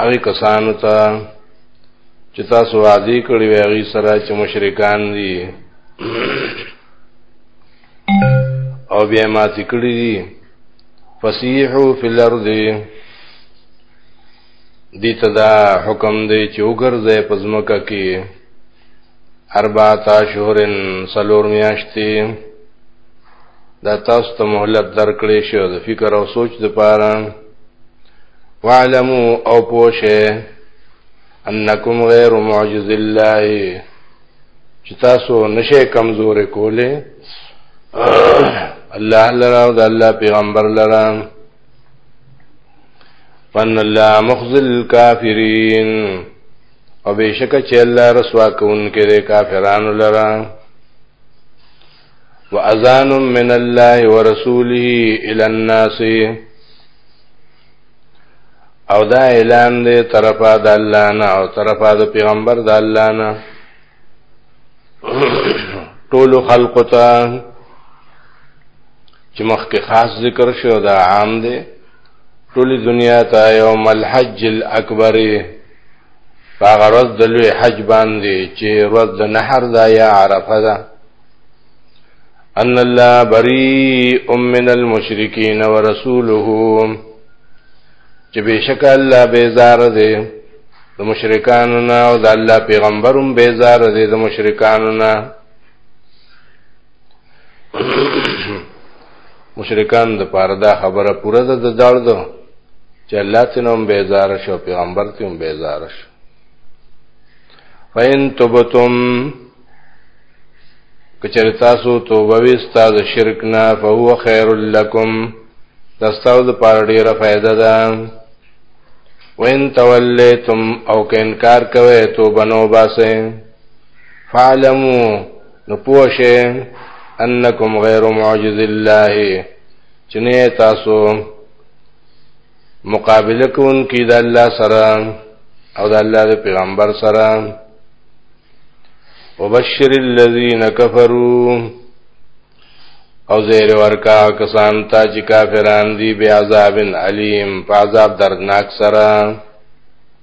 هغه کسانو ته چې تاسو وعده کړی وي هغه سره چې مشرکان دي او بیا ما تکړی دي فسیحو فی الارض دي تدا حکم دی چې وګرځي پزمکه کې اربعتا شهورن سلور میاشتې دا تاسو ته مهلت درکړې شو د فکر او سوچ د پاره وعلمو او پوشه انکم غیر معجز الله چې تاسو نشه کمزورې کولې الله لرا او د الله پیغمبر لرا فن الله مخزل الكافرین او بشک چې الله رسوا کوونکې د کافرانو لره واذان من الله ورسوله الى الناس او دا اعلان دی طرفا د الله نه او طرفا د پیغمبر د الله نه ټول خلق ته چې مخکې خاص ذکر شو دا عام دی ټول دنیا ته یوم الحج الاکبر فاغ روز دلوی حج باندی چه روز د نحر دا یا عرفه دا ان الله بریء من المشرکین ورسوله چې بشک الله بیزار دی د مشرکانو نه او د الله پیغمبرم بیزار دی د مشرکانو نه مشرکان د پاره دا خبره پوره ده د داړ دو چې الله تنوم بیزار شو پیغمبر تنوم بیزار شو فین تبتم کچر تاسو توبه وستا د شرک نه فهو خیر لکم تاسو د پاره ډیره فائدہ ده وین تولیتم او که انکار کوي توبه نو باسه فعلمو نو پوښه انکم غیر معجز الله چنه تاسو مقابله کون کی د الله سره او د الله د پیغمبر سره وبشر الذین کفروا او زیر ورکا کسان تا چې کافران دي بیا عذاب علیم په عذاب دردناک سره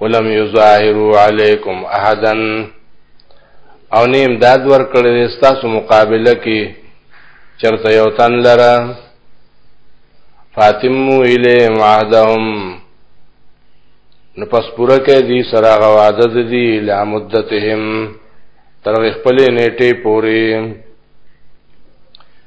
ولم یظاهروا علیکم احدا او نه امداد ورکړي ستاسو مقابله کې چرته یو تن لره فاطمو الی معهدهم نو پس پوره کې دي سره غواده دي لا مدتهم تر خپل نیټه پوري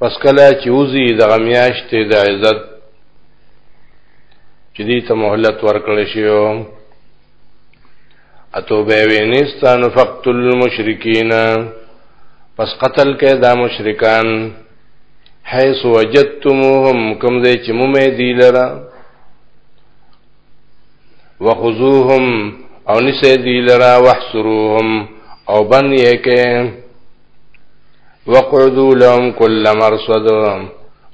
پس کله چې وزي د غمیاشت د عزت چې دې ته مهلت ورکړل شي اتو به وینستان فقتل المشرکین پس قتل کې دا مشرکان حيث وجدتموهم کوم دې چې مومه دی لره وخذوهم او نسه دی لره واحصروهم او بن یې کې وقعدو لهم کل مرصد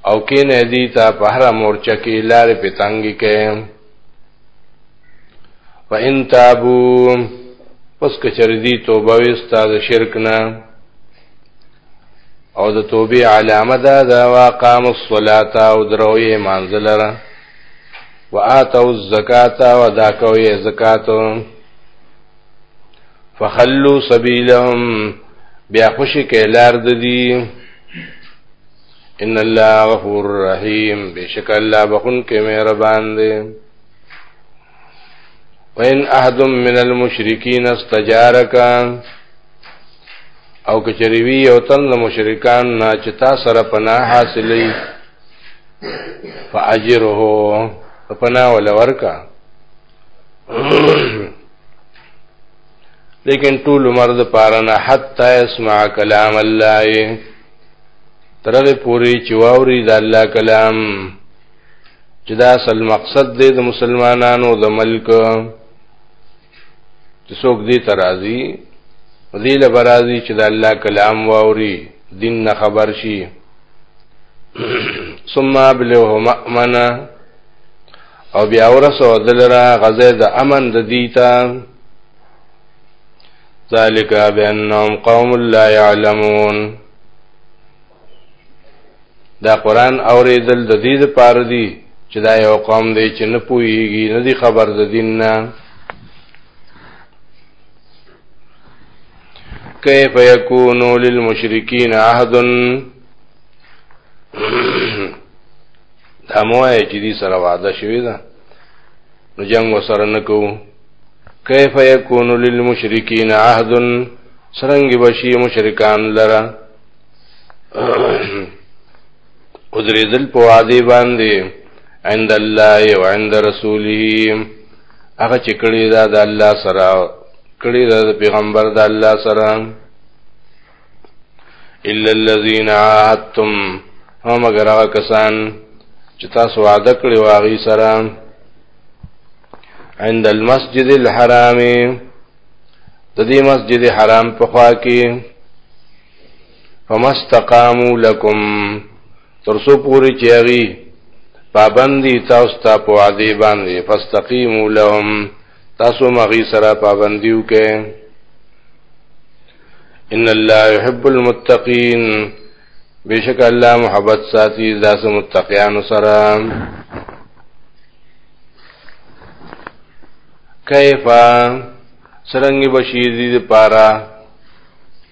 او کې نه دي تا په هر مورچه کې لار په تنګي کې وان تابو پس کچر دي توبه وستا د شرک نه او د توبې علامه ده د واقام الصلاه او دروي منزلره واتو الزکات او دا کوي زکاتو فخلوا سبيلهم بیا خوشی کې لار د دي ان الله غفور رحیم بشک الله بخون کې مهربان دی وان احد من المشرکین استجارک او کچریوی او تن مشرکان نه چې تا سره پناه حاصلې فاجره پناه ولورکا لیکن ټول عمر د پاره نه حتا اسمع کلام الله ترغه پوری چې واوري د الله کلام چې دا اصل مقصد دی د مسلمانانو د ملک چې څوک دې ترازی دې لبرازي چې د الله کلام واوري دین نه خبر شي ثم ابلغ مأمنه او بیا ورسو دلرا غزه د امن د دیتا ذالک بانهم قوم لا يعلمون دا قران اوریدل د دې لپاره دی چې دا یو قوم دی چې نه پوهیږي نه دی خبر د دین نه کیف یکونو للمشرکین عهد دا موای چې دې سره وعده شوی ده نو جنگ وسره نکو کیف یکون للمشرکین عهد سرنګ بشی مشرکان لره ادریدل په وعده باندې عند الله او عند رسوله هغه چې کړی دا د الله سره کړی دا د پیغمبر د الله سره الا الذين عاهدتم او مگر هغه کسان چې تاسو وعده کړی واغی سره عند المسجد الحرام د دې مسجد حرام په خوا کې فمستقاموا لكم ترسو پوری چیغي پابندی تاسو ته په عذاب باندې فاستقیموا لهم تاسو مغي سره پابندي وکئ ان الله يحب المتقين بشک الله محبت ساتي ذات متقيان سره کیفا سرنګ بشیر دې پارا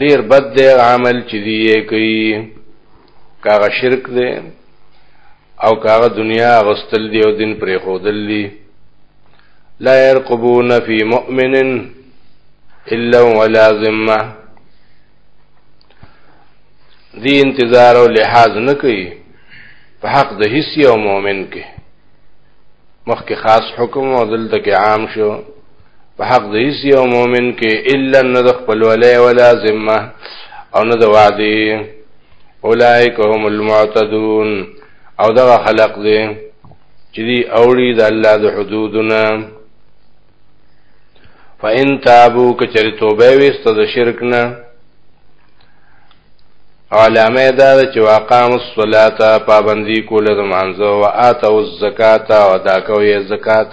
ډیر بد دی عمل چې دی کوي کاغه شرک دی او کاغه دنیا غستل دی او دین پرې خودل دی لا يرقبون في مؤمن الا ولا ذمه دی انتظار او لحاظ نه کوي په حق د هیڅ یو مؤمن کې مخکې خاص حکم او دلته کې عام شو په حق د هیڅ یو مؤمن کې الا نه د خپل ولې ولا ذمه او نه د وعده اولائک هم المعتدون او دا خلق دې چې دی اوړي د الله د حدودنا فإن تابو کچری توبه وست د شرک نه علامه دا چې واقام الصلاة پابندی کول د مانزه او اتو الزکات او ادا کوي زکات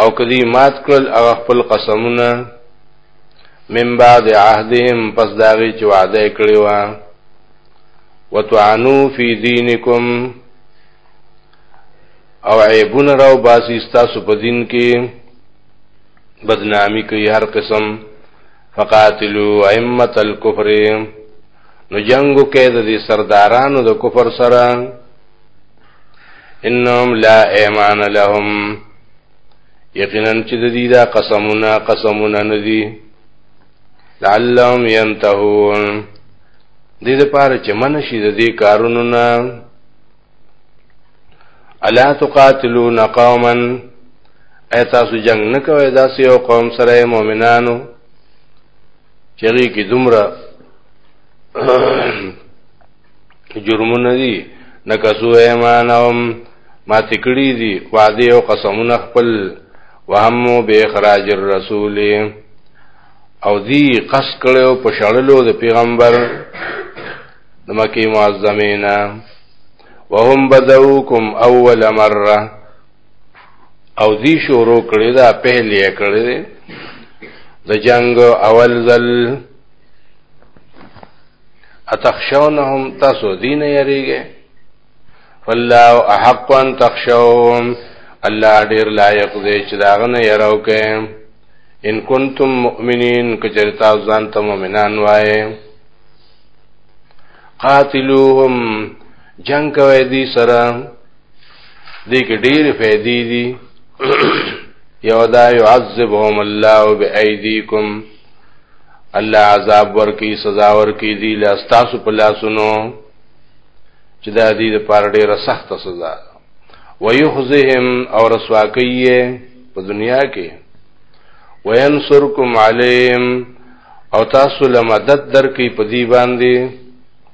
او کدی مات کړل هغه خپل قسمونه من بعد عهدهم پس داغي چې وعده کړی و وتعنو فی دینکم او عیبون راو باسی ستاسو په دین کې بدنامی کوي هر قسم فقاتلو ائمه الكفر نو جنگو کې د دې سردارانو د کفر سره انهم لا ایمان لهم یقینا چې د دې دا قسمونه قسمونه ندي لعلهم ينتهون دې لپاره چې منشي د دې کارونو نه الا تقاتلون قوما ایتاسو جنگ نکوي داسې یو قوم سره مؤمنانو چری کی دومره جرمونه دي نکسو ایمانهم ما تکړی دي وعده او قسمونه خپل وهمو به اخراج الرسول او دی قص کړو په شړلو د پیغمبر د مکی معظمینا وهم بدوکم اول مره او دی شروع کړی دا پهل یې کړی دی د جنگ اول ځل اتخشونهم تاسو دین یریږي والله احق ان تخشوهم الله ډیر لایق دی چې دا غنه یراو کې ان کنتم مؤمنین کچرتا ځان ته مؤمنان وای قاتلوهم جنگ کوي دي سره دې کې ډېرې فائدې دي یو دا يعذبهم الله بأيديكم الله عذاب ورکی سزا ورکی دی لاستاسو په لاسونو چې دا دې د پاره ډېره سخت سزا ده ويخزهم او رسوا کوي په دنیا کې وینصرکم علیهم او تاسو لمدد درکې په دی باندې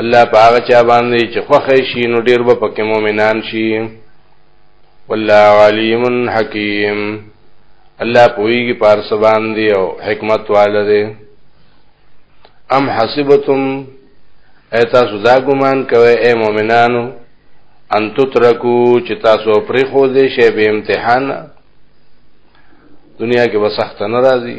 الله پاغه چا باندې چې خوخه شي نو ډیر به پکې مؤمنان شي والله علیم حکیم الله پویږي پار سبان دی او حکمت والده ام حسبتم ایتا سودا ګمان کوي اے مؤمنانو ان تترکو چې تاسو پرې خو دې شی به امتحان دنیا کې وسخت ناراضي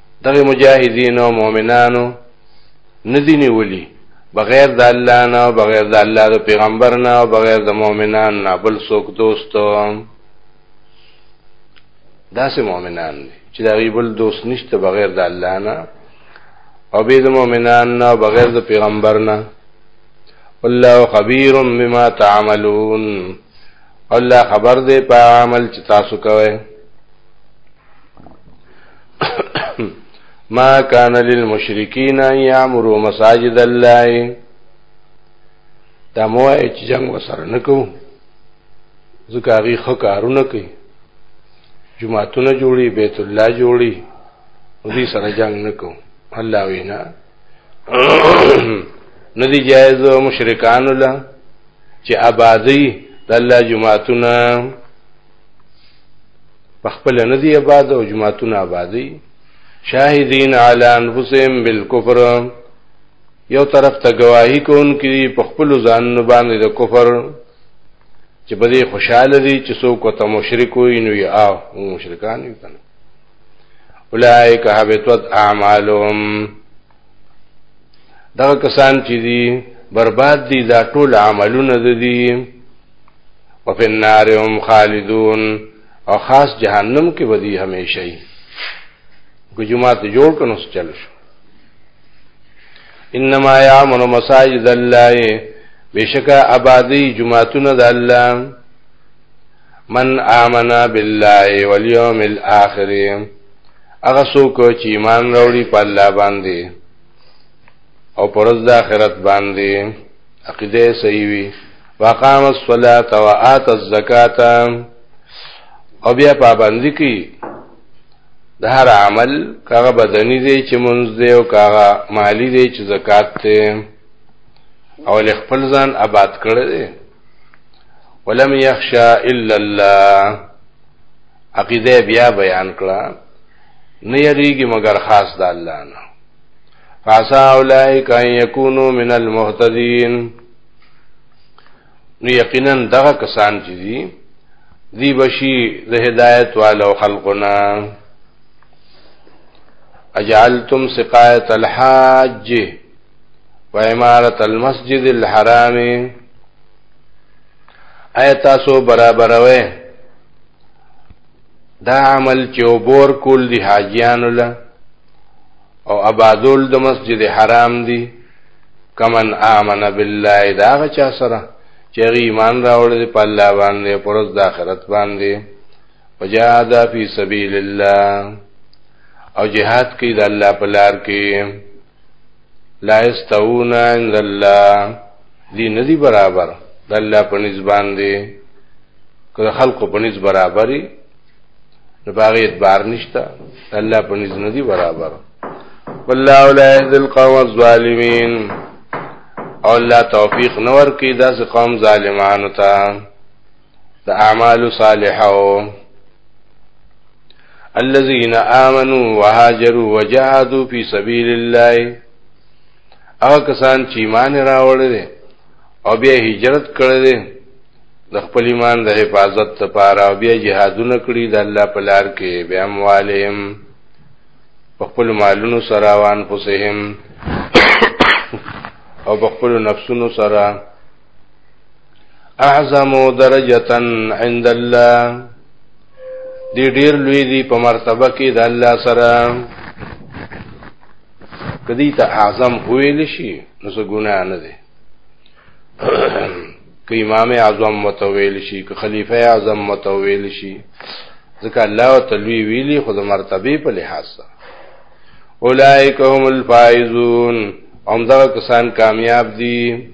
دغه مجاهدین او مؤمنانو ندی نیولی بغیر د الله نه او بغیر د الله د پیغمبر نه او بغیر د مؤمنان نه بل څوک دوستو داسې مؤمنان دي چې دا بل دوست نشته بغیر د الله نه او به د مؤمنان نه او بغیر د پیغمبر نه الله خبير بما تعملون الله خبر دې په عمل چې تاسو کوئ ما کان للمشرکین یعمرو مساجد الله دا موای چې جنگ وسره نکو ځکه هغه خو کارونه کوي جمعهتونه جوړي بیت الله جوړي دوی سره جنگ نکو الله وینا ندی جایز مشرکان الله چې آبادی د الله جمعهتونه په خپل نه دی آباد او جماعتونه آبادی شاهدین علی انفسهم بالکفر یو طرف ته گواہی کوونکي په خپل ځان باندې د کفر چې په دې خوشاله دي چې څوک ته مشرک وي نو یا او مشرکان وي کنه اولائک حبطت اعمالهم دا کسان چې دي برباد دي دا ټول عملونه دي وفي النار هم خالدون او خاص جهنم کې ودی همیشه ای ګجمات جوړ کنو چل شو انما یامن مساجد الله بشکا آبادی جمعتون د الله من آمنا بالله والیوم الاخر هغه څوک چې ایمان راوړي په الله باندې او پرز د آخرت باندې عقیده صحیح وي وقام الصلاة وآت الزکاة او بیا پابندی کی د هر عمل کاغه بدنی دی چې منځ دی او کاغه مالی دی چې زکات دی او خپل ځان آباد کړی دی ولم یخشا الا الله عقیده بیا بیان کړه نه یریږي مگر خاص د الله نه فاسا اولئک ان یکونو من المهتدین نو یقینا دغه کسان چې دي دی بشي د هدایت والو خلقنا اجعلتم سقایت الحاج و امارت المسجد الحرام ایا تاسو برابروي دا عمل چې وبور کول دي حاجیانو له او ابادول د مسجد حرام دی کمن آمن بالله دا غچا سره چې ایمان راوړل دی په الله باندې پرز د آخرت باندې وجاهد فی سبیل الله او جهاد کوي د الله په لار کې لا استوون عند الله دی ندی برابر د الله په نسبان دی که خلکو په نسبت برابرې د باغ اعتبار نشته الله په نس نه دی برابر والله لا يهدي القوم الظالمين او الله توفیق نور کی داس قوم ظالمانو ته د اعمال صالحو الذين آمنوا وهاجروا وجاهدوا في سبيل الله هغه کسان چې ایمان راوړل دي او بیا هجرت کړی دي د خپل ایمان د حفاظت لپاره او بیا جهادونه کړی د الله په لار کې بیا موالهم په خپل مالونو سره وان فسهم او په خپل نفسونو سره اعظم درجتا عند الله دی ډیر لوی دی په مرتبه کې د الله سره کدی ته اعظم ویل شي نو څه ګناه نه دی که امام اعظم متویل شي که خلیفہ اعظم متویل شي ځکه الله تعالی ویلی خود مرتبه په لحاظ سره اولائک هم الفائزون هم دا کسان کامیاب دي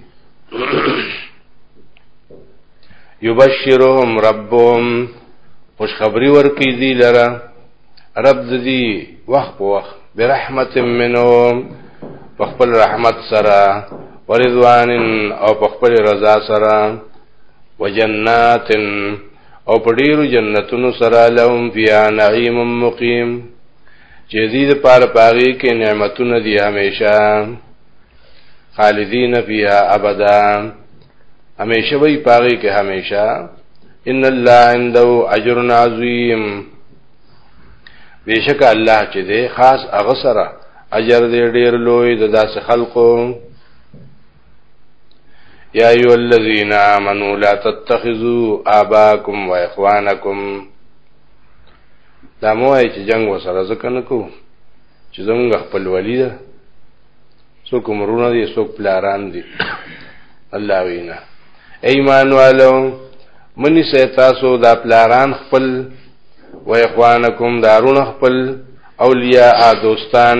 یبشرهم ربهم خوش خبری ورکی دی لرا رب دی وخت په وخت برحمت منه په خپل رحمت سره ورضوان او په خپل رضا سره وجنات او په ډیرو جنتونو سره لهم فی نعیم مقیم چې دې لپاره پاغي کې نعمتونه دي همیشه خالدین فیها ابدا همیشه وی پاغي کې همیشه ان الله عنده اجر عظیم بیشک الله چې دې خاص اغسره اجر دې ډیر لوی د داس خلقو یا ایو الذین آمنوا لا تتخذوا آباکم و اخوانکم دا مو ای چې جنگ وسره ځکه نکو چې زمونږ خپل ولی ده څوک مرونه دي څوک پلاران دي الله وینا ایمان والو منی سه تاسو دا پلاران خپل و اخوانکم دارون خپل اولیاء دوستان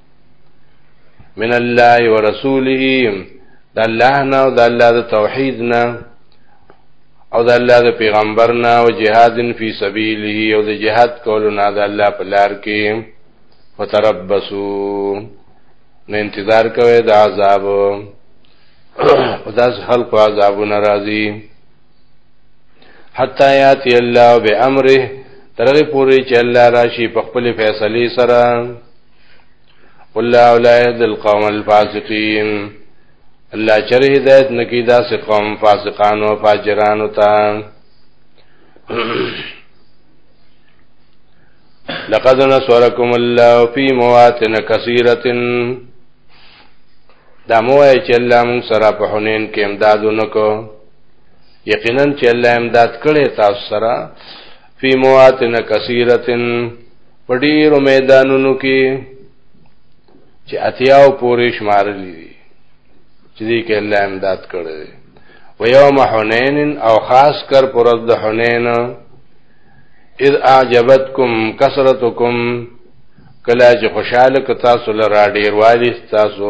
من الله ورسوله د الله نه او د الله د توحید نه او د الله د پیغمبر نه او جهاد فی سبیله او د جهاد کولو نه د الله په لار کې وتربصو نو انتظار کوي د عذاب او داس خلق عذاب ناراضي حتا یاتی الله بامره ترغه پوری چې الله راشي په خپل فیصله سره والله لا يهدي القوم الفاسقين الله چر هدایت نکی دا سه قوم فاسقان او فاجران تا لقد نصركم الله في مواطن كثيره دا موای چې الله مون سره په حنین کې امدادونه کو یقینا چې الله امداد کړي تاسو سره فی مواتن کثیرتن په ډیرو میدانونو کې چې اتیاو پورې شمارلې دي چې دې کې الله امداد کړی و یوم حنین او خاص کر پر د حنین اذ اعجبتکم کثرتکم کله چې خوشاله ک تاسو لرا ډیر والی تاسو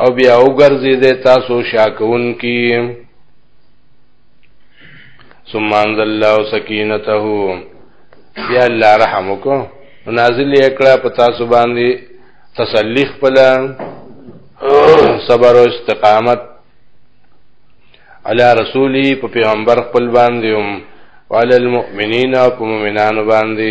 او بیا وګرځي د تاسو شاکون کی ثم انزل الله سکینته بیا الله رحم وکړو نازل یکړه په تاسو باندې تسلی خپل صبر او استقامت علی رسولی په پیغمبر خپل باندې هم وعلى المؤمنین او په مؤمنانو باندې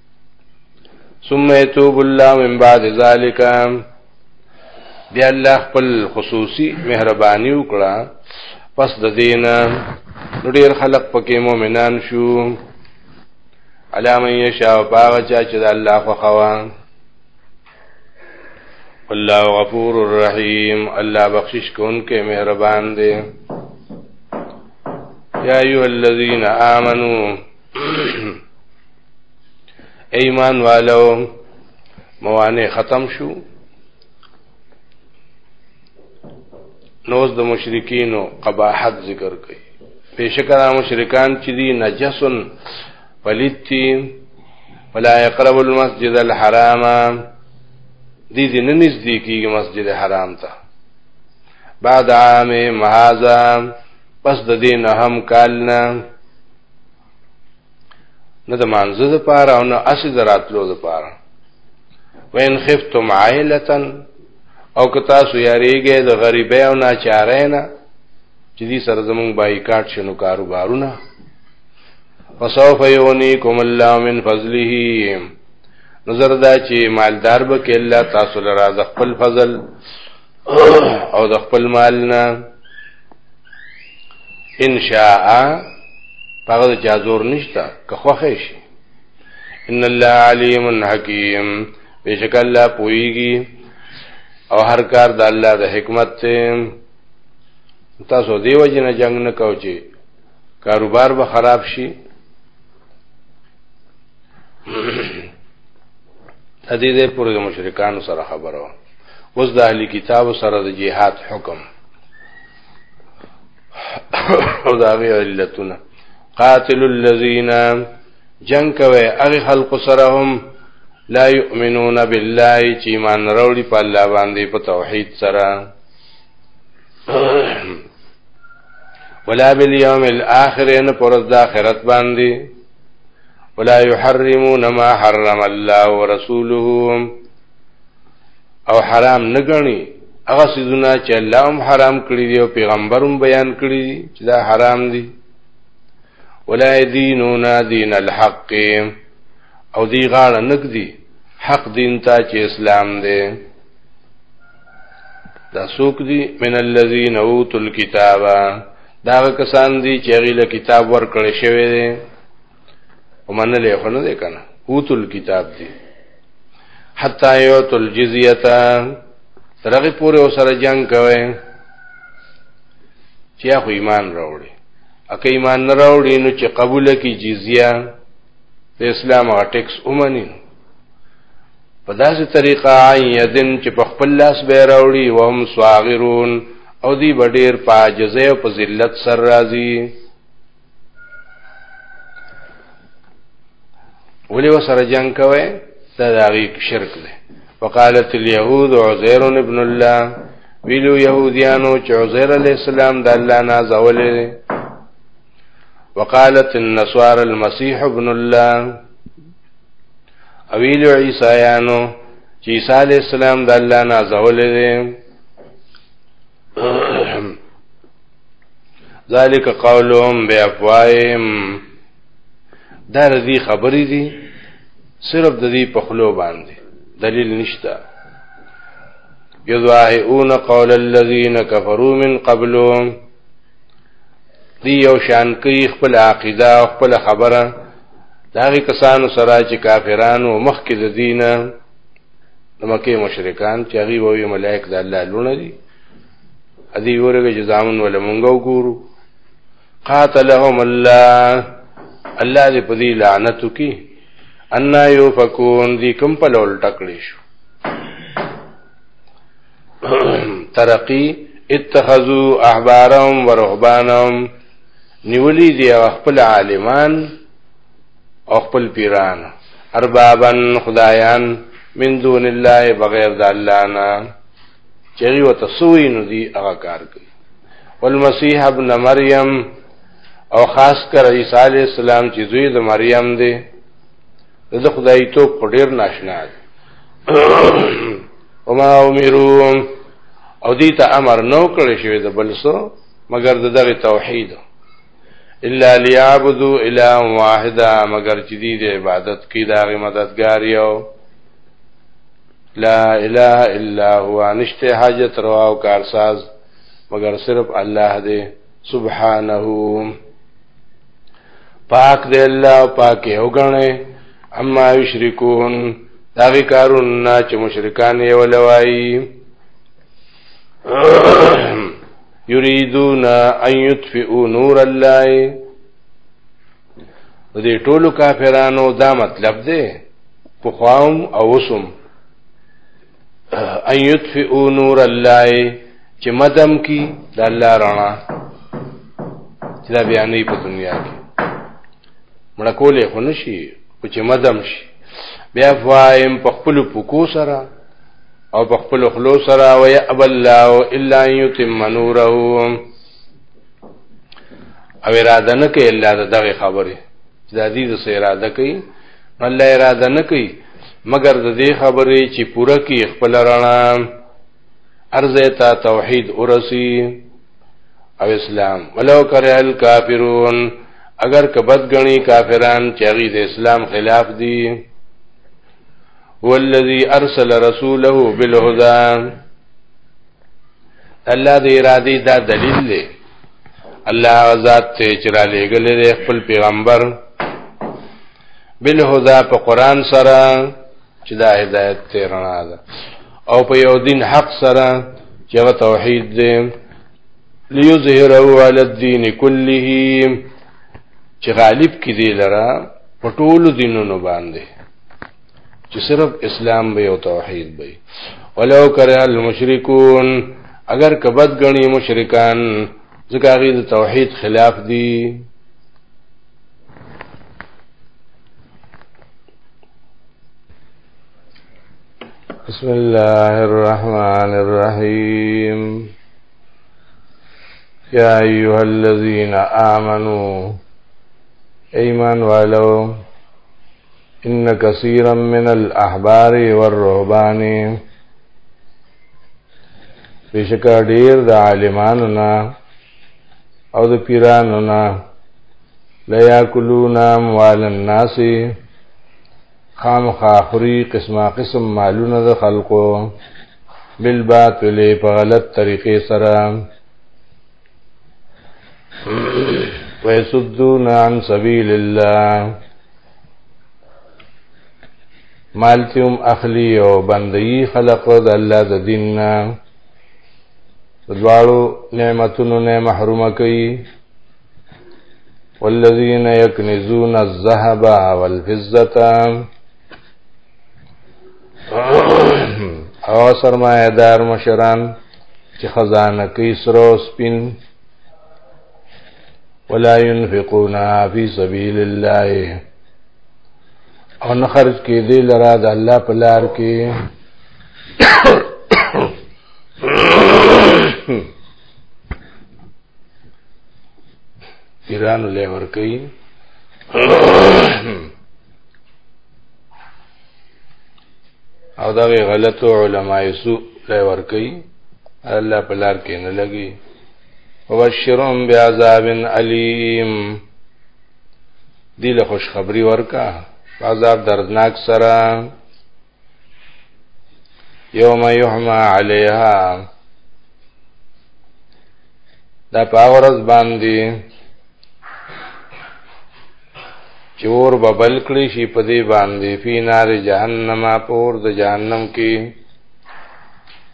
ثم يتوب الله من بعد ذلك بیا الله خپل خصوصي مهرباني وکړه پس د دین ډیر خلق پکې مؤمنان شو علامه یشا او باغ چا چې د الله خو خوان الله غفور الرحیم الله بخشش کوونکې مهربان دی یا ایو الذین آمنو ایمان والو موانع ختم شو نوز د مشرکینو قباحت ذکر کړي بشکره مشرکان چې دي نجسن پلیتی ولا يقرب المسجد الحرام دي دي نږدې کیږي مسجد حرام ته بعد عام مهذا پس د دین هم کالنا نه د مانزه د پاره او نه اسی دراتلو د پاره وین خفتم عائلتن او که تاسو یریږئ د غریبۍ او ناچارۍ نه چې دې سره زمونږ بایکاټ شنو کاروبارونه وسوف یونیکم الله من فضله نظر دا چې مالدار به کې الله تاسو لرا د خپل فضل او د خپل مال نه ان شاء هغه د جازور نشتا که خوخه شي ان الله علیم حکیم بشک الله پویږي او هر کار د الله د حکمت ته تاسو دیو جن جنگ نه کوچی کاروبار به خراب شي ادي دې پر مشرکان سره خبرو اوس د اهلي کتاب سره د جهاد حکم او دا غي علتونه قاتل الذين جنگ کوي هغه خلق سره هم لا يؤمنون بالله چې ایمان وروړي په الله باندې په توحید سره ولا بالیوم الاخر ان پرز د اخرت باندې ولا يحرمون ما حرم الله ورسوله او حرام نه غني هغه سيزونه چې الله هم حرام کړی دی او پیغمبر هم بیان کړی دی چې دا حرام دي ولا دینون دین الحق او دی غاړه نګدي حق دین ته چې اسلام دی دا سوک دی من الذین اوتو الكتابا دا کسان دی چې غیله کتاب ورکړی شوی دی ومنلې خو نه دی کنه اوتو الكتاب دی حتا یوتو الجزیه ترغه پورې وسره جنگ کوي چې خو ایمان راوړي اکه ایمان نه راوړي نو چې قبول کی جزیه د اسلام غټکس اومني په داسې طریقه یدن چې په خپل لاس به راوړي وهم صاغرون او دی بډیر پاجزه او په ذلت سر راځي ولی وسره جنگ کوي دا دغه شرک دی وقالت اليهود عزير ابن الله ویلو يهوديانو چې عزير عليه السلام د الله نه زولې وقالت النصارى المسيح ابن الله اویل عیسایانو چې عیسی علی السلام د الله نه زولې دي ذالک قولهم بیافواهم دا رضی خبرې دي صرف د دې په خلو باندې دلیل نشته یذواهون قول الذین کفروا من قبلهم دی یو شان کوي خپل عقیده خپل خبره داغي کسانو سره چې کافرانو مخکې د دینه د مکه مشرکان چې هغه وی ملائک د الله لونه دي ادي ورګه جزامن ول مونږو ګورو قاتلهم الله الله دې په دې لعنت کی ان یو فکون دې کوم په لول ټکړې شو ترقی اتخذوا احبارهم ورهبانهم نیولی دی خپل عالمان او خپل پیران اربابا خدایان من دون الله بغیر د الله نه چری وتسوی نو دی هغه کار کوي والمسيح ابن مریم او خاص کر عیسی علی السلام چې دوی د مریم دی د خدای توپ په ډیر ناشنا دی وما امروا او دې ته امر نو کړی شوی د بلسو مگر د دغه توحید الا ليعبدوا الا واحدا مگر چې دې د عبادت کې دغه مددگار یو لا اله الا هو نشته حاجت روا او کارساز مگر صرف الله دې سبحانه پاک دی الله پاک یو غنه اما یشرکون دا وی کارون نه چې مشرکان یې ولوي یریدون ان یطفئوا نور الله دې ټولو کافرانو دا مطلب دی په خوام او وسم ان یطفئوا نور الله چې مدم کی د الله رڼا چې دا بیانې په دنیا کې مړه کولې خو نشي او چې مدم شي بیا فایم په خپل پکو سره او په خپل خلو سره و یا اب الله الا یتم نوره او اراده نه کوي الله دغه خبره چې د دې سره اراده کوي الله اراده نه کوي مګر د دې خبرې چې پوره کی خپل رڼا ارزه تا توحید ورسی او اسلام ولو کرے الکافرون اگر کبد غنی کافران چاغی د اسلام خلاف دی والذی ارسل رسوله بالهدى الله د ارادي دا دلیل دی الله ذات ته چرا لګلې دی خپل پیغمبر بالهدى په قران سره چې دا هدایت ته رڼا ده او په یو دین حق سره چې هغه توحید دی ليظهره على الدين كله چې غالب کې دی لره په ټولو دینونو باندې چې صرف اسلام به او توحید به ولو کرے المشرکون اگر کبد غنی مشرکان ځکه هغه د توحید خلاف دي بسم الله الرحمن الرحيم يا أيها الذين آمنوا إيمان ولو ان كثيرا من الاحبار والرهبان بشک ډیر د عالمانو نه او د پیرانو نه لا یاکلون اموال الناس خام خاخری قسمه قسم مالونه د خلقو بالباطل په غلط طریقې سره ويصدون عن سبيل الله مال چې هم اخلي او بندي خلق د الله د دین نه دواړو نعمتونو نه محروم کوي والذین یکنزون الذهب والفضه او سرمایه دار مشران چې خزانه کوي سرو سپین ولا ينفقون في سبيل الله او نه خرج کې دې لرا د الله په لار کې ایران له ور کوي او دا غلط علماء سو له ور کوي الله په لار کې نه لګي وبشرهم بعذاب الیم دی له خوشخبری ورکا عذاب دردناک سره یوم یحما علیها دا پاورز باندې چور ببل کړي شي په دې باندې فی نار جهنم پور د جهنم کې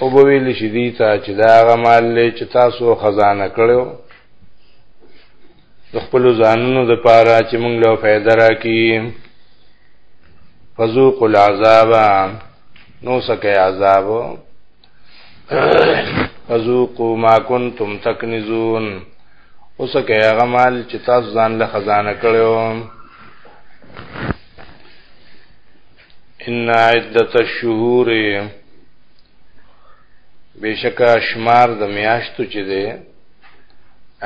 او به ویل شي دي ته چې دا هغه مال دی چې تاسو خزانه کړو د خپل ځانونو د پاره چې موږ له فائدہ راکې فذوق العذاب نو سکه عذاب فذوقوا ما كنتم تكنزون اوسکه هغه مال چې تاسو ځان له خزانه کړو ان عدت الشهور بشکا شمار د میاشتو چې ده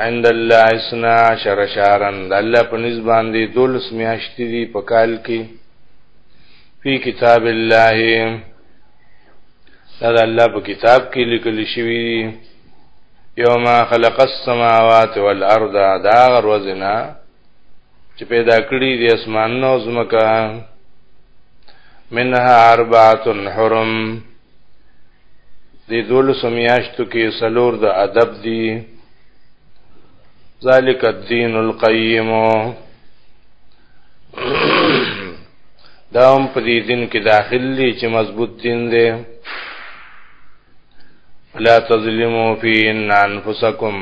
عند الله اسنا شر شهرن د الله په نسبت باندې دولس میاشتې دي په کال کې په کتاب الله دا د الله په کتاب کې لیکل شوی دی یوم خلق السماوات والارض دا غروزنا چې پیدا کړی دی اسمان نو زمکا منها اربعه حرم دی دول سمیاشتو کې سلور د ادب دی ذالک الدین القیم دا هم په دې دین کې داخل دي چې مضبوط دین دی لا تظلموا فی انفسکم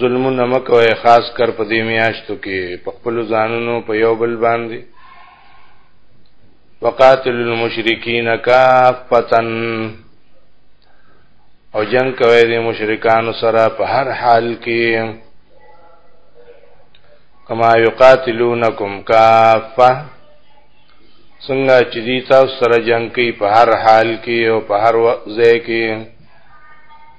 ظلمونه مکوئ خاص کر په دې میاشتو کې په خپل ځانونو په یو بل باندې وقاتل المشرکین کافتن او جنگ کوي د مشرکانو سره په هر حال کې کما یقاتلونکم کافه څنګه چې دي تاسو سره جنگ کوي په هر حال کې او په هر ځای کې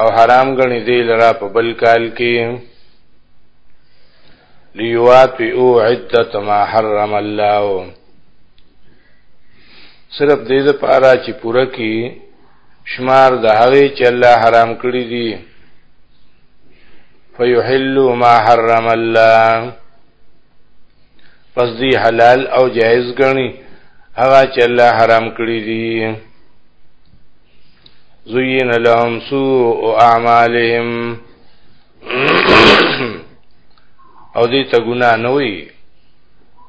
او حرام غني دی لرا په بل کال کې لیواتو عدت ما حرم الله صرف دې لپاره چې پوره کی شمار د هغه چې الله حرام کړی دي فیحل ما حرم الله پس دی حلال او جائز غني هغه چې الله حرام کړی دي زين لهم سوء اعمالهم او دې ته ګناه نه وي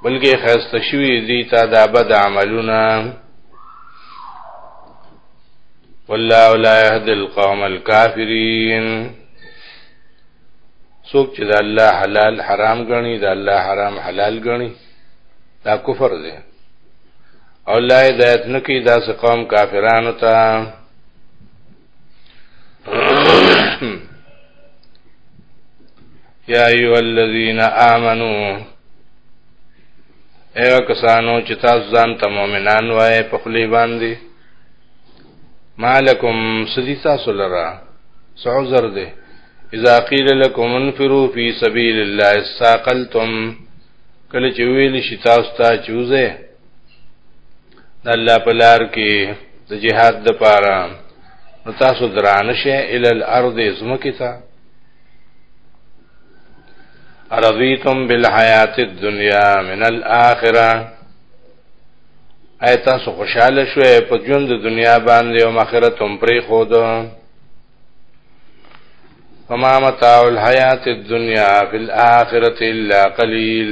بلکې خسته شوی دې ته دا بد عملونه والله لا يهدي القوم الكافرين څوک چې د الله حلال حرام غني د الله حرام حلال غني دا کفر دی الله هدایت نکي دا قوم کافرانو ته یا ایو الذین آمنو ایو کسانو چې تاسو ځان ته مؤمنان وای په خلی باندې مالکم سدی تاسو لرا سعذر دې اذا قیل لكم انفروا فی سبیل الله استاقلتم کله چې ویل شي تاسو ته چوزه د الله په لار کې د جهاد د پاره نو تاسو درانه شئ ال الارض زمکه ته ارضیتم بالحیات الدنیا من الاخره ایت تاسو خوشاله شوئ په ژوند د دنیا باندې او آخرت هم پرې خو ده فما متاع الحیات الدنیا فی الاخرة الا قلیل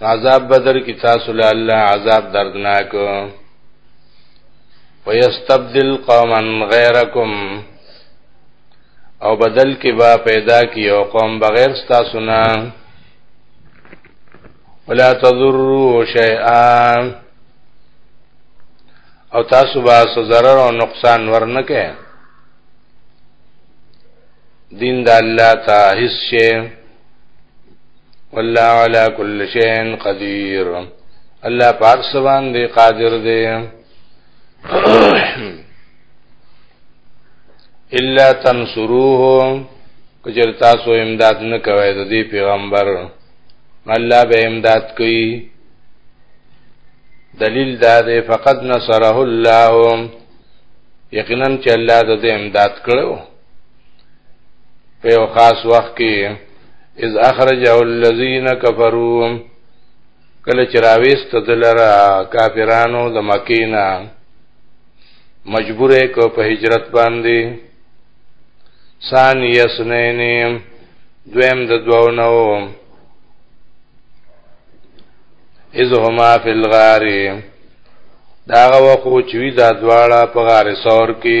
عذاب بدر کی تاسو له الله عذاب دردناک ويستبدل قوما غيركم او بدل کی با پیدا کی او قوم بغیر تاسو نه ولا تضروا شيئا او تاسو به سو zarar او نقصان ورنکه دین د الله ته هیڅ شی والله على كل شيء قدير الله پاک سبحان دی قادر دی الا تنصروه کجر تاسو امداد نه کوي د دې پیغمبر الله به امداد کوي دلیل دا دی فقط نصره الله یقینا چې الله د امداد کړو په یو خاص وخت کې اذ اخرجه الذين كفروا کله چې راويست دلرا کافرانو د مکینا مجبورې کو په هجرت باندې ثانی اسنین دویم د دوو نو اذ هما فی الغار داغه وقوع چوی دا دواړه په غار سور کې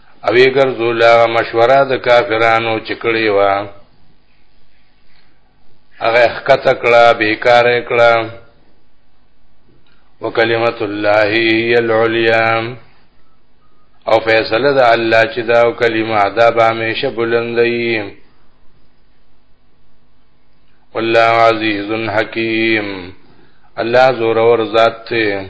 او یې ګرځول هغه مشوره د کافرانو چې کړې وه هغه ښکته کړه بیکاره کړه وکلمت الله هی العلیا او فیصله د الله چې دا او کلمه دا به همیشه بلندی والله عزیز حکیم الله زور اور ذات ته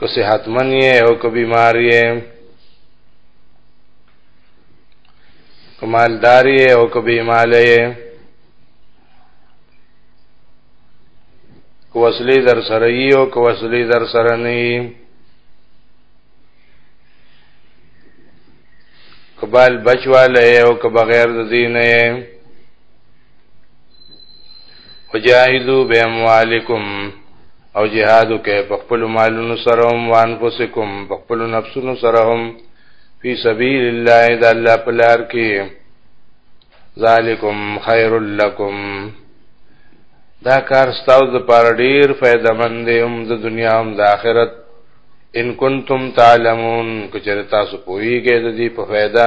که صحتمن یې او که بیمار یې که مالدار یې او که بیمال یې که وسلې در سره یې او که وسلې در سره نه یې که بال بچواله یې او که بغیر د دین یې وجاهدوا باموالکم او جهاد وکي په خپل مالونو سره هم وان پسکم په خپل نفسونو سره هم فی سبیل الله د الله په لار کې ذالکم خیر لکم دا کار ستاسو لپاره ډیر فائدہ مند دی هم د دنیا هم د آخرت ان کنتم تعلمون کچره تاسو پوهیږئ د دې په فائدہ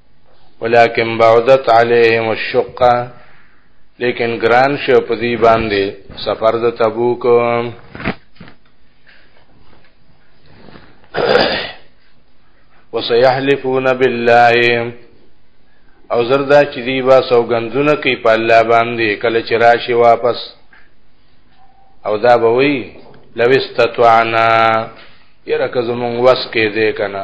ولكن بعدت عليهم الشقه لیکن ګران شو په دې باندې سفر د تبوک وسيحلفون بالله او زردا چې دی با سوګندونه کوي په الله باندې کله چې راشي واپس او دا به وی لوستتوانا یره که زمون وس کې دې کنه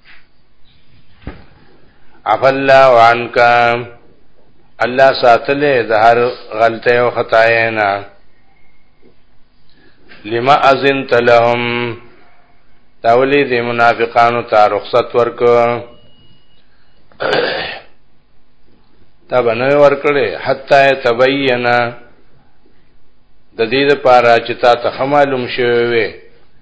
عفا الله عنك الله ساتلې د هر غلطه او خطا نه لما اذن تلهم تاولی دی منافقانو تا رخصت ورکو تا بنوی ورکڑی حتی تبینا د دې لپاره چې تا ته معلوم شوی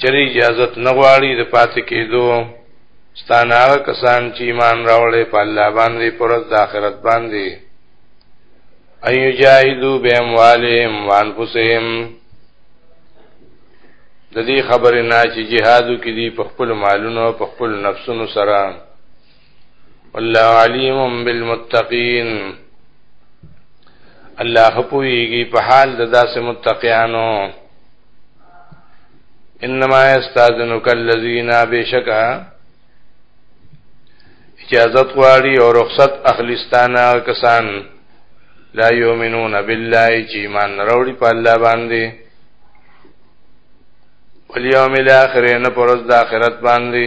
چری اجازت نغواړي د پاتې کېدو ستانه هغه کسان چې ایمان راوړې په الله باندې پر د آخرت باندې ايو جاهدو بهم والهم وانفسهم د دې خبرې نه چې جهادو کې دي په خپل مالونو په خپل نفسونو سره والله علیم بالمتقین الله پویږي په حال د داسې متقیانو انما استاذنک الذین بشکا اجازت غواړي او رخصت اخلستانه کسان لا یؤمنون بالله چې ایمان وروړي په الله باندې والیوم الاخر نه پرز د اخرت باندې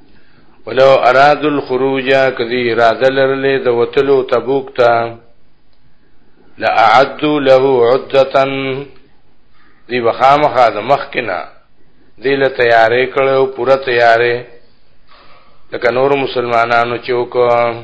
ولو اراد الخروج کذي اراده لرلې د وتلو تبوک ته لاعد له عدتا دی بخامخه د مخکنا دی له تیارې کړو پوره تیارې لکه نور مسلمانانو چې وکړو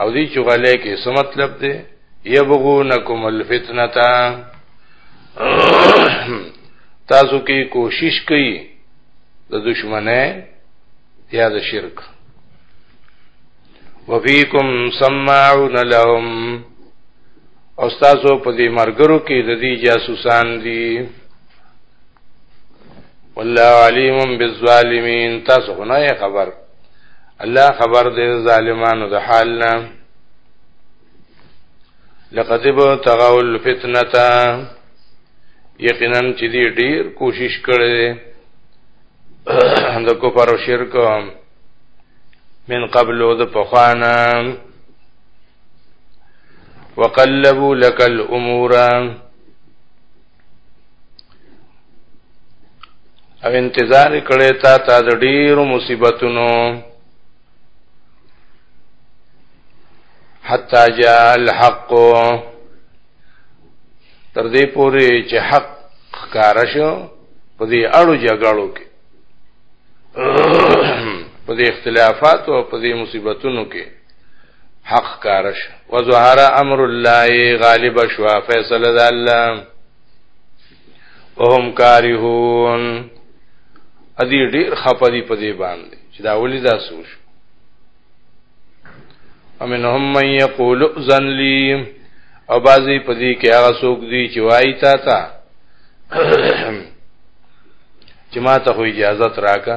او دی چغلې کې څه مطلب دی یبغونکم الفتنه تاسو کې کوشش کوي د دشمنه یا د شرک وفیکم سماعون لهم او تاسو په دې مرګرو کې د دې جاسوسان دي والله علیم بالظالمین تاسو نه خبر الله خبر دې ظالمانو د حال نه لقد بتغوا الفتنه یقینا چې دې ډیر کوشش کړي د کفر او شرک من قبل د پخوانا وقلبوا لك الامور او انتظار کړي تا تا د ډیرو مصیبتونو حتا جاء الحق تر دې پوري چې حق ښکار شو په دې اړو جګړو کې په دې اختلافات او په دې مصیبتونو کې حق کارش وظهر امر الله غالب شوا فیصله د الله وهم کارهون ادي ډیر خپدي په دې باندې چې دا ولې دا سوچ امنهم من یقول اذن لی او بازی په دې کې هغه څوک دی چې وایي تا تا چې ما ته خو اجازه راکا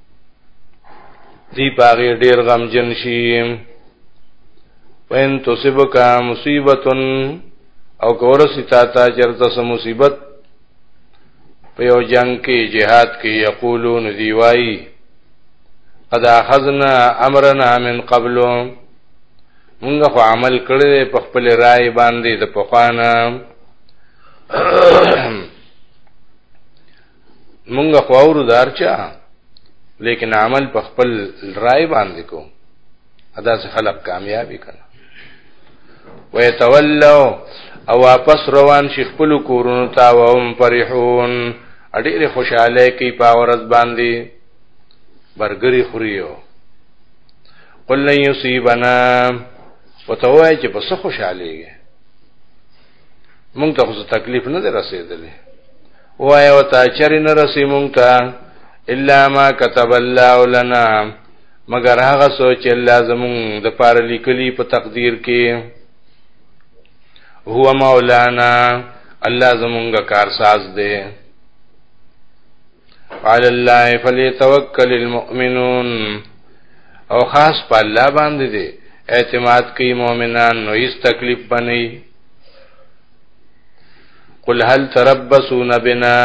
دی پاغي ډیر غم جن شي وین تصيبك مصیبت او کورس تا تا چرته سم مصیبت په یو جنگ کې jihad کې یقولون دی وای قد اخذنا امرنا من قبل موږ خو عمل کړی په خپل رائے باندې د پخوانه مونږ خو اورو دارچا لیکن عمل په خپل رائے باندې کو ادا سے خلق کامیابی کړه ويتولوا او واپس روان شي خپل کورونو ته او هم فرحون اډیر خوشاله کی پاورز باندې برګری خوريو قل لن يصيبنا وتوای چې بس خوشاله مونږ ته خو تکلیف نه رسیدلی وای او تا چر نه رسی مونږ ته الا ما كتب الله لنا مگر هغه سوچ الله زمون د پاره لیکلی په تقدیر کې هو مولانا الله زمونږه کارساز دی على الله فليتوكل المؤمنون او خاص په الله باندې دي اعتماد کوي مؤمنان نو هیڅ تکلیف بنئ قل هل تربصون بنا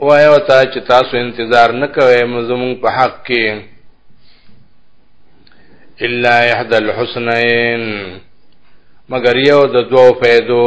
وای او تا چې تاسو انتظار نکوي مزمون په حق کې الا احدى الحسنين مگر یو د دوو فائدو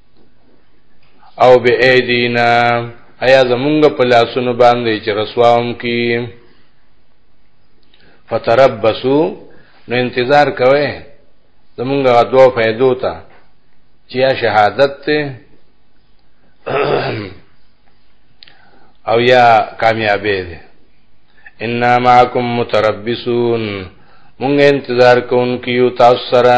او به ایدینا ایا زمونږ په لاسونو باندې چې رسواوم کی فتربسو نو انتظار کوي زمونږ غدو فائدو ته چې یا شهادت ته او یا کامیابی ده ان معکم متربسون مونږ انتظار کوونکیو تاسو سره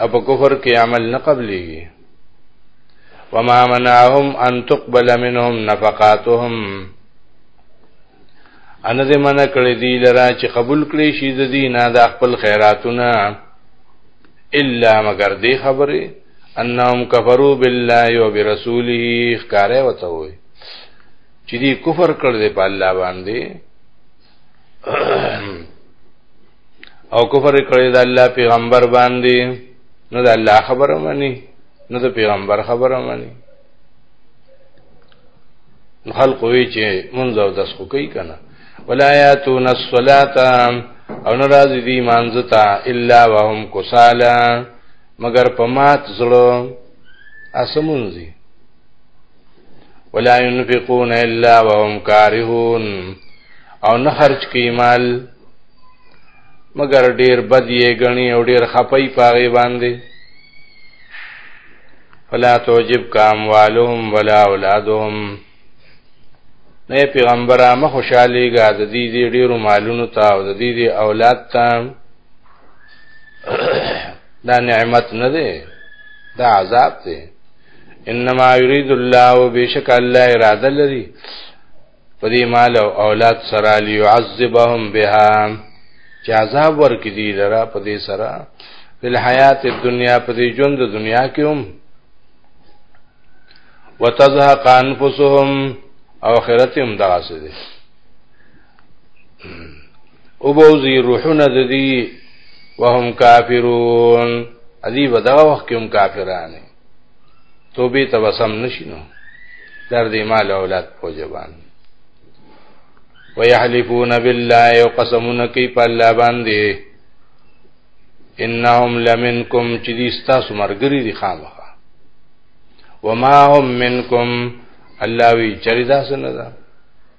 او په کفر کې عمل نه قبليږي وما منعهم ان تقبل منهم نفقاتهم ان دې منع کړې دي لرا چې قبول کړي شي د دینه د خپل خیراتونه الا مگر دې خبره انهم کفروا بالله وبرسوله ښکارې وته وي چې دې کفر کړ دې په الله باندې او کفر کړی د الله پیغمبر باندې نو د الله خبره مانی نو د پیغمبر خبره مانی خلق وی چې منځ او دس خو کوي کنه ولایاتون الصلاه او ناراضی دی مانځتا الا وهم کوسالا مگر پمات زړه اسمونځي ولا ينفقون الا وهم كارهون او نه خرج کوي مال مگر ډیر بد یې غني او ډیر خپي پاغي باندې فلا توجب کام والهم ولا اولادهم نه پیغمبر ما خوشالي غا د دې دې ډیرو مالونو ته او د دې دې اولاد ته دا نعمت نه ده دا عذاب ده انما يريد الله بشك الله اراده لري په دې مال او اولاد سره ليعذبهم بها چې عذاب ورکړي دي لرا په دې سره په حیات دنیا په دې ژوند دنیا کې هم وتزهق انفسهم او اخرت هم دغه څه دي او بوزي روحونه د دې وهم کافرون ادي ودا وخت کوم کافران توبه تبسم نشینو در دې مال اولاد پوجبان ويحلفون بالله وقسمون کوي په الله باندې انهم لمنکم چې دې تاسو مرګري دي خامخا وما هم منکم الله وی چریدا سن ده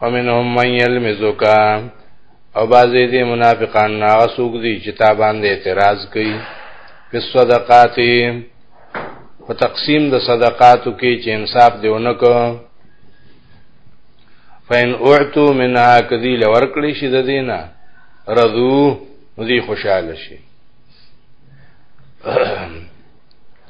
ومنهم من يلمزك او بعضی دی منافقان ناغا سوک دی چې تا باندې اعتراض کوي په صدقات په تقسیم د صدقاتو کې چې انصاف دی اونکو فین اعتو منها کذی لور کړی شي د دینه رضو ودي خوشاله شي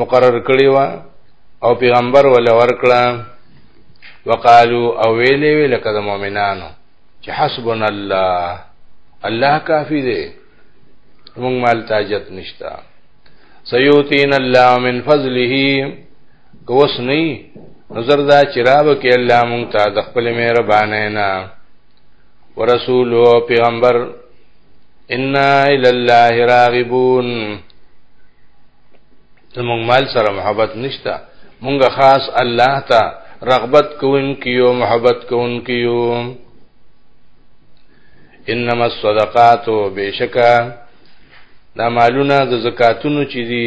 مقرر کړی و او پیغمبر ول ورکړه وقالو او ویلې وی لکه د مؤمنانو چې حسبنا الله الله کافی دی موږ مال تاجت نشتا سيوتين الله من فضله کوس نه نظر دا چراب کې الله مونږ ته د خپل مهربانه نه ورسول او پیغمبر ان الى الله راغبون زموږ مال سره محبت نشته مونږ خاص الله ته رغبت کوونکیو محبت کوونکیو انما الصدقات بشکا دا مالونه د زکاتونو چي دي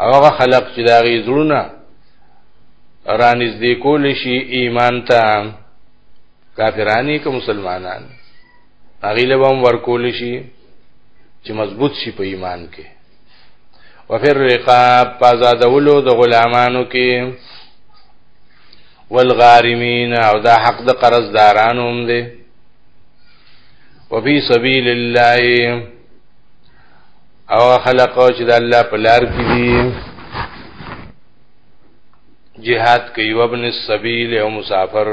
هغه خلق چې دا غي زړونه رانیز دی کول شي ایمان ته کافرانی که مسلمانان هغه له هم ورکول شي چې مضبوط شي په ایمان کې وفر رقاب پازادولو د غلامانو کې والغارمین او دا حق د قرضدارانو هم دی وفي سبيل الله او خلق او چې د الله په لار کې دي جهاد کوي وابن السبيل او مسافر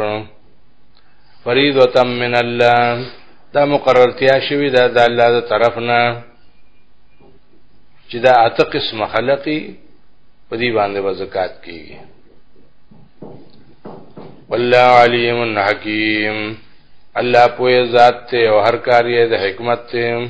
فريضه من الله دا مقررتیا شوی دا د الله د طرف نه چې دا اته قسم خلقي په دې باندې وزکات کیږي والله علیم حکیم الله پوهه ذات ته او هر کاریه د حکمت ته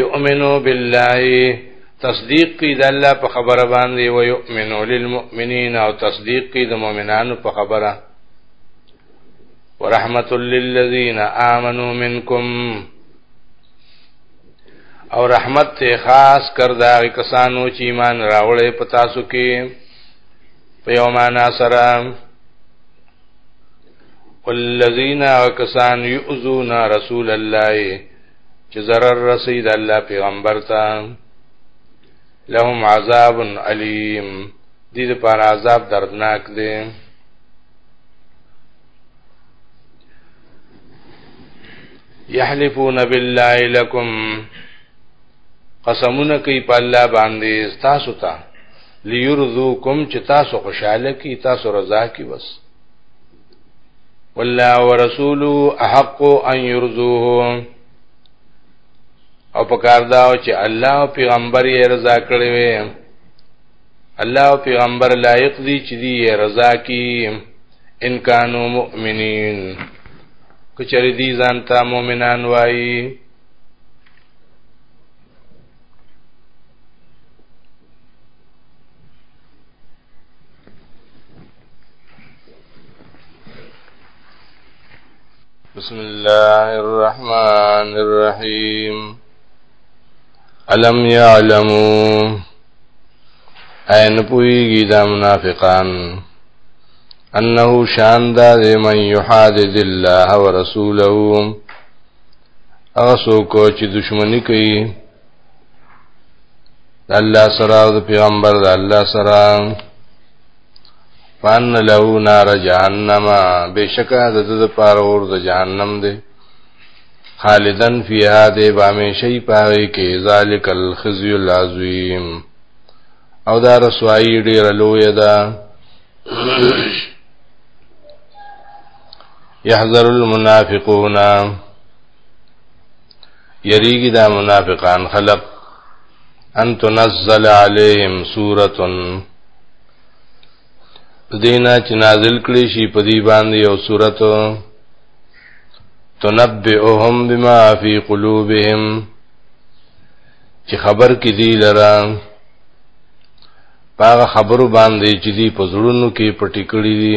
یؤمنو بالله تصدیق کی د الله په خبره باندې او یؤمنو للمؤمنین او تصدیق کی د مؤمنانو په خبره ورحمت للذین آمنو منکم او رحمت ته خاص کر دا کسانو چې ایمان راوړې په تاسو کې په یو معنا سره والذین اکسان یؤذون رسول الله چې zarar رسید الله پیغمبر ته لهم عذاب علیم دې لپاره عذاب دردناک دی یحلفون بالله لکم قسمونه کوي په الله باندې تاسو ته ليرذوکم چې تاسو خوشاله کی تاسو رضا کی بس والله ورسوله احق ان يرزوه او په کار دا چې الله او پیغمبر یې رضا کړی وي الله او پیغمبر لایق دي چې دی یې رضا کی ان کانوا مؤمنین کچری دی ځان ته مؤمنان وایي بسم الله الرحمن الرحيم ألم يعلموا أين پوئیگی دا منافقان انه شان دا دی من يحادد الله ورسوله هغه څوک چې دشمنی کوي د الله سره او د پیغمبر د الله سره فان له نار جهنم بشکا د د پار اور د جهنم دی خالدن فیها د بامه شی پاره کې ذالک الخزی العظیم او دا رسوایی ډیر لوی ده يحذر المنافقون يريګي دا منافقان خلق ان تنزل عليهم سوره دینا چې نازل کړي شي په دې باندې یو سورته تنبئهم بما فی قلوبهم چې خبر کې دی لرا پاغه خبرو باندې چې دی په زړونو کې پټی کړی دي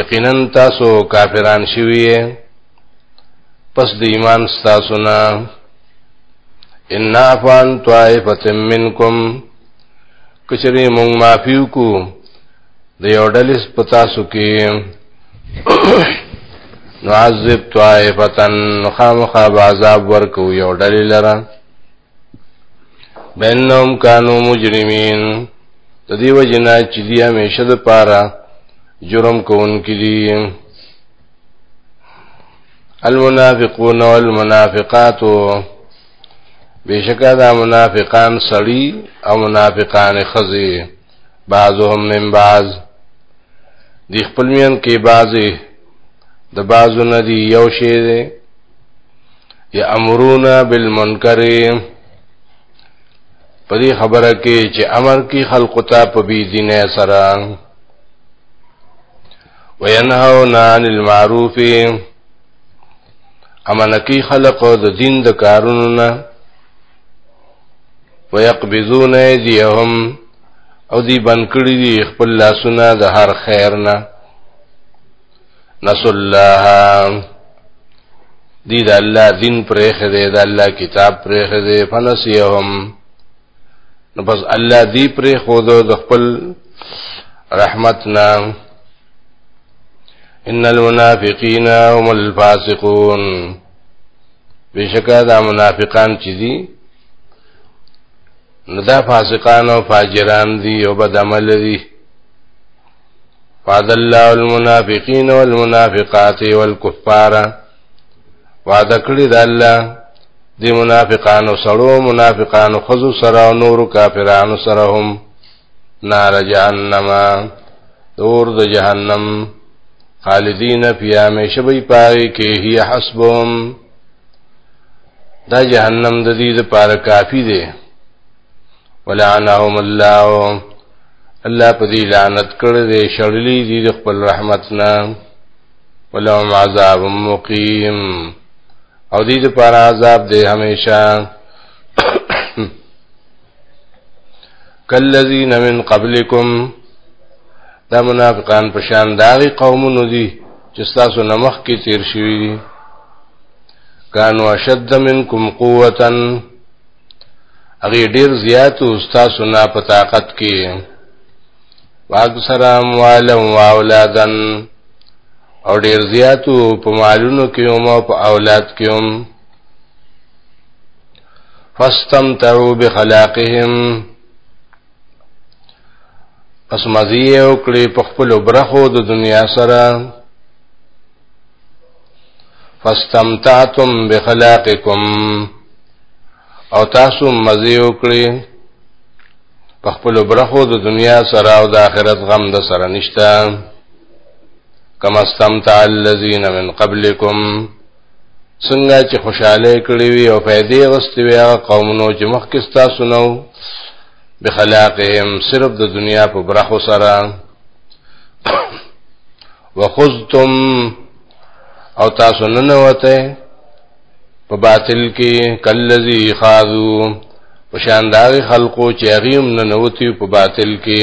یقینا تاسو کافران شوی پس د ایمان تاسو نه ان عفان طائفه منکم کچری مونږ معافیو کو د یو ډلې پتا سو کې نعذب طائفتن خامخا عذاب ورکو یو ډلې لره بینهم کانو مجرمین د دې وجنا چې دی همیشه د پاره جرم کوونکي دي المنافقون والمنافقات بشکا دا منافقان سړی او منافقان خزی بعضهم من بعض دی خپل مین کې بعضی د بعضو نه دی یو شی دی یا امرون بالمنکر په دې خبره کې چې امر کې خلق ته په بی دینه سره وینهون عن المعروف امنکی خلق د دین د کارونو نه ويقبضون ايديهم او دی بند کړی دی خپل لاسونه د هر خیر نه نس الله دی د الله دین پرې خده د الله کتاب پرې خده فنسيهم نو بس الله دی پرې خود د خپل رحمت نه ان المنافقین هم الفاسقون بشکا دا منافقان چې دي نو دا فاسقان او فاجران دي او بد عمل دي وعد الله المنافقين والمنافقات والكفار وعد کړی د الله د منافقانو سره منافقانو خذو سره او نور کافرانو سره هم نار جهنم دور د جهنم خالدین فیها مشبی پاره کې هي حسبهم دا جهنم د دې لپاره کافی دی ولعنهم الله الله په دې لعنت کړی دی شړلی دی د خپل رحمت نه ولهم عذاب مقیم او دې لپاره عذاب دی همیشه کلذین من قبلکم دا منافقان په شان داغي قومونو دي چې تاسو نمخ کې تیر شوی دي کانوا اشد منکم قوتا هغه ډیر زیات او تاسو نه په طاقت کې واکثر اموال او اولادن او ډیر زیات په مالونو کې او په اولاد کې هم فاستمتعوا بخلاقهم پس مزی او کړي په خپل برخو د دنیا سره فاستمتعتم بخلاقکم او تاسو مزی او کړي په خپل برخو د دنیا سره او د آخرت غم د سره نشته کما استمتع الذين من قبلكم څنګه چې خوشاله کړی وي او فائدې غستې وي هغه قومونو چې مخکې تاسو نو بخلاقهم صرف د دنیا په برخو سره وخذتم او تاسو نن وته په باطل کې کلذي خاذو وشاندار خلقو چې هغه هم نن وتی په باطل کې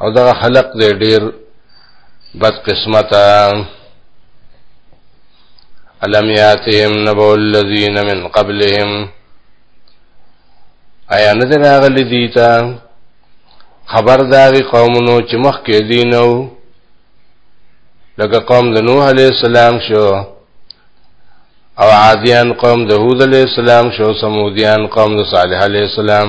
او دا خلق دې ډېر بد قسمته الم یاتهم نبو الذین من قبلهم ایا نه دراغلی دیتا خبر داغي قومونو چې مخ کې دینو لکه قوم د نوح علی السلام شو او عادیان قوم د هود علی السلام شو سمودیان قوم د صالح علی السلام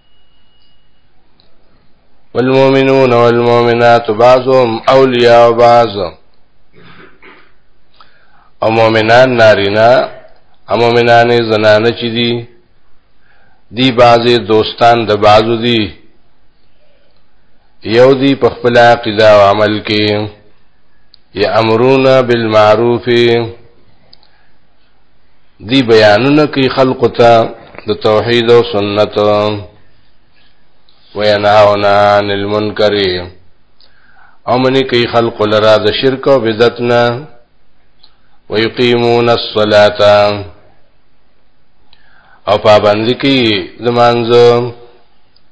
والمؤمنون والمؤمنات بعضهم اولیاء بعض او مؤمنان نارینا او مؤمنان زنانه چي دي دی بعضی دوستان د بعضو دي یو دی په خپل عقیده او عمل کې یامرون بالمعروف دی بیانونه کوي خلق ته د توحید او سنت وینهون عن المنکر او منی کوي خلق لرا د شرک او بدعت نه ويقيمون الصلاه او پابند کی د مانځو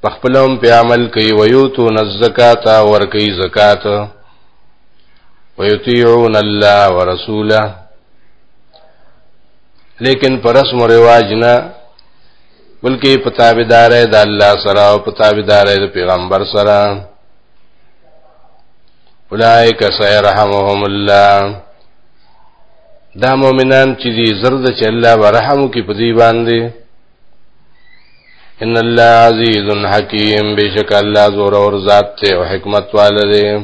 په خپلوم په عمل کوي ويوتو الزکات او ور کوي زکات ويطيعون الله ورسوله لیکن پر رسم و رواج نه بلکې په تابعدارې د الله سره او په تابعدارې د پیغمبر سره اولائک سيرحمهم الله دا مؤمنان چې دي زرد چې الله ورحم کی په دی باندې ان الله عزیز حکیم بشک الله زور اور ذات ته او حکمت والده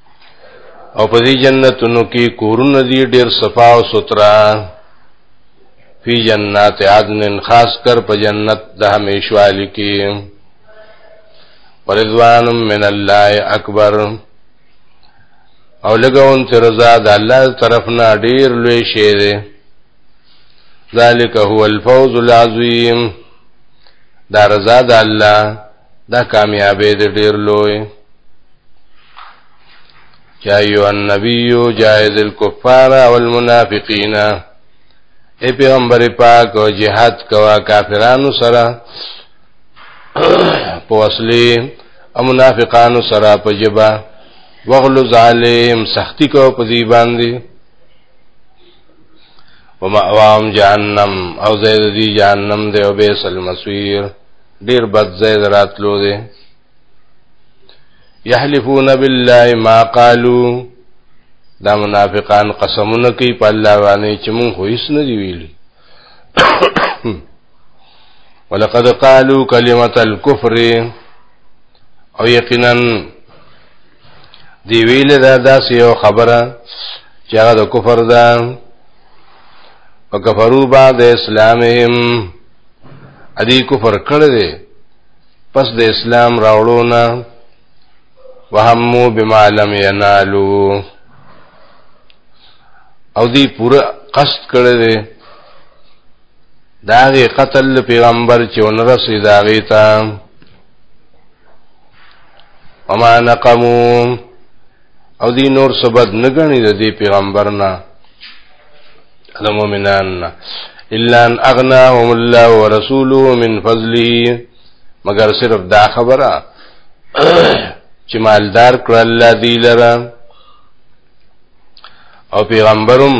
او په دې جنتونو کې کورونه دي ډېر صفا او سوترا فی جنات عدن خاص کر په جنت د همیشوالی کې ورضوان من الله اکبر او لګون چې رضا د الله طرف نه ډیر لوی شی دی ذالک هو الفوز العظیم دا رضا د الله دا کامیابې دې ډېر لوی یا ایو النبی جاهد الكفار والمنافقین اے پیغمبر پاک او جهاد کوا کافرانو سره په وسلی او منافقانو سره په جبا وغلظ علیهم سختی کو په دی باندې ومأوام جهنم او زید دی جهنم دی او بیس المسویر ډیر بد زید راتلو دی یحلفون بالله ما قالو دا منافقان قسمونه کوي په الله باندې چې مونږ خو هیڅ نه دی ویلي ولقد قالوا كلمه الكفر او یقینا دی ویل دا داسې یو خبره چې هغه د کفر ده او کفرو بعد اسلامهم ادي کفر کړی دی پس د اسلام راوړو نه وهمو بما لم ينالو او دی پورا قصد کړی دی داغی قتل پیغمبر چې ونرسی داغی تا وما نقموا او دی نور سبد نګنی د دې پیغمبرنا د مؤمنان الا ان اغناهم الله ورسوله من فضله مگر صرف دا خبره چې مالدار کړ الله دی لره او پیغمبرم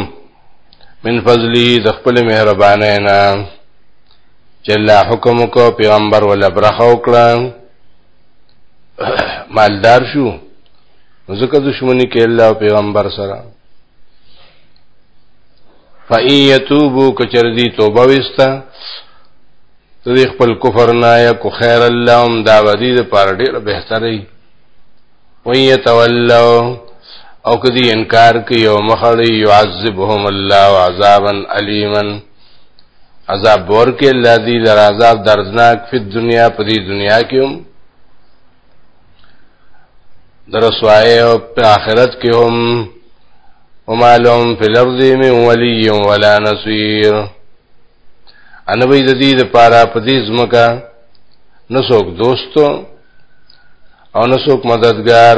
من فضله د خپل مهربانه نه چې الله حکم کو پیغمبر ولا برخه وکړه مالدار شو ځکه دښمنی کې الله او پیغمبر سره فَإِن يَتُوبُوا كَچَرْدِي توبه وستا دې خپل کفر نه یا کو خیر الله هم دا ودی د پاره ډیر بهتري وَإِن يَتَوَلَّوْا او کدی انکار کوي او مخړی يعذبهم الله عذابا الیمن عذاب بور کې الله دې لر عذاب دردناک په دنیا په دې دنیا کې هم درسوای او په آخرت کې هم وما لهم في الارض من ولي ولا نصير ان وی د دې لپاره په دې ځمکه نسوک دوستو او نسوک مددگار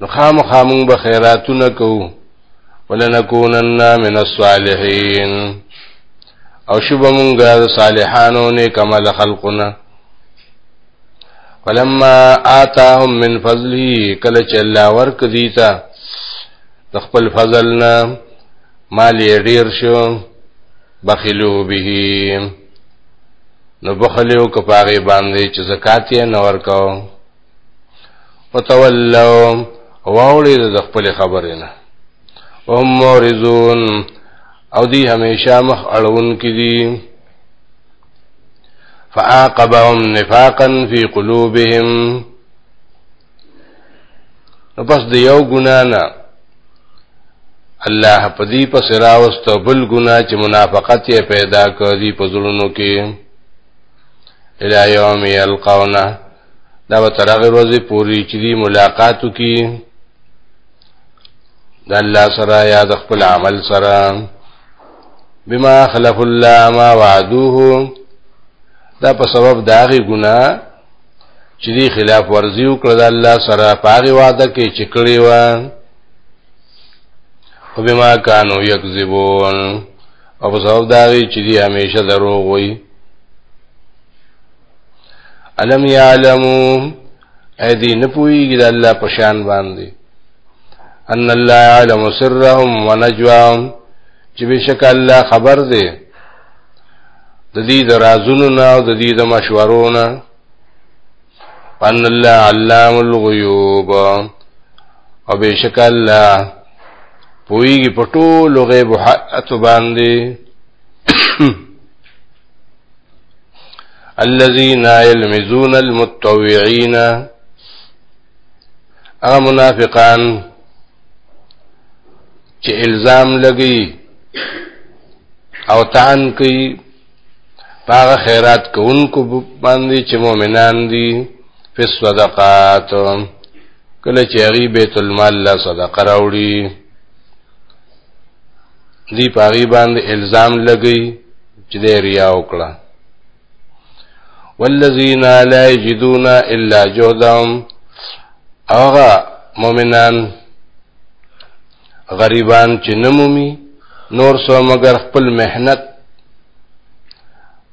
نو خامخا مونږ به خیراتونه کوو ولنکونن من الصالحین او شوب مونږ د صالحانو نه کمال خلقنا فلما آتاهم من فضله کله چې الله ورک دیتا د خپل فضلنا مال یې ډیر شو بخلو به نو بخلیو کپاره باندې چې زکات یې نور کاو وتولوا واوړي د خپل خبرې نه هم مورزون او دی همیشه مخ اړون کې دي فعاقبهم نفاقا في قلوبهم نو پس د یو ګنا نه الله په دې پس راوست بل ګنا چې منافقت یې پیدا کړی په زړونو کې الى يوم يلقونه دا به تر هغه ورځې پورې چې دی ملاقات وکړي د الله سره یا د خپل عمل سره بما خلف الله ما وعدوه دا په سبب داغي ګنا چې دی خلاف ورزي وکړه د الله سره پاغي وعده کې چې کړی و او بما كانوا يكذبون او په سبب داغي چې دی همیشه دروغ وایي الم یعلمو ایدی نپویږي د الله په شان باندې ان الله یعلم سرهم ونجواهم چې بشک الله خبر دی د دې د رازونو نه او د دې د مشورو نه ان الله علام الغیوب او بشک الله پویږي په ټولو غیب حق باندې الذين يلمزون المتطوعين هغه منافقان چې الزام لګي او تان کوي هغه خیرات کوونکو باندې چې مؤمنان دي په صدقات کله چې هغه بیت المال له صدقه راوړي دی پاغي باندې الزام لګی چې د ریا وکړه والذین لا یجدون الا جهدهم هغه مؤمنان غریبان چې نمومي نور سو مگر خپل مهنت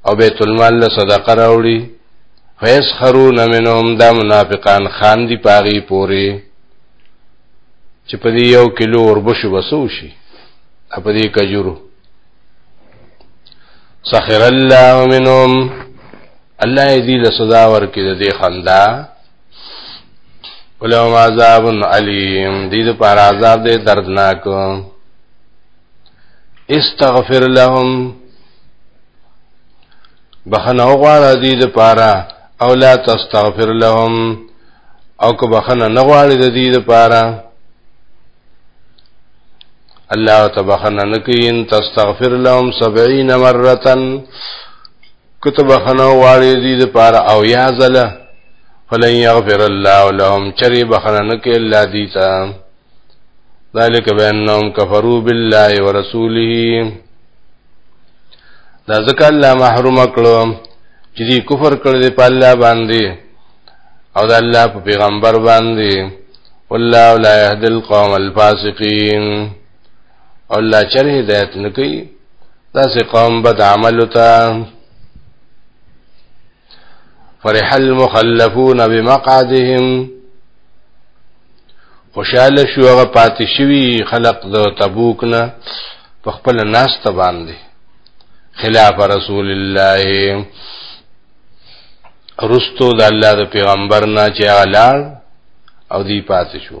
او بیت المال له صدقه راوړي فیسخرون منهم دا منافقان خان دی پاغي پوری چې په دې یو کیلو وربشو بسو شي په دې کجورو سخر الله منهم الله دې له صدا ورکې د دې خندا ولهم عذاب علیم دې د پر عذاب دې دردناک استغفر لهم بخنه غواړه دې د پاره او لا تستغفر لهم او که بخنه نه غواړي د دې لپاره الله تبخنه نکین تستغفر لهم 70 مره کتب خنو واړي دي د پاره او یا زله فلن یغفر الله لهم چری بخنه نکي الله دیتا ذلك بأنهم كفروا بالله ورسوله دا ځکه الله محروم کړو چې دې کفر کړل دی په الله باندې او د الله په پیغمبر باندې والله لا يهدي القوم الفاسقين الله چر هدایت نکي دا سه قوم بد عمل ته فرح المخلفون بمقعدهم خوشاله شو هغه پاتې شوی خلق د تبوک نه په خپل ناس ته باندې خلاف رسول الله رستو د الله د پیغمبر نه چې اعلان او دی پاتې شو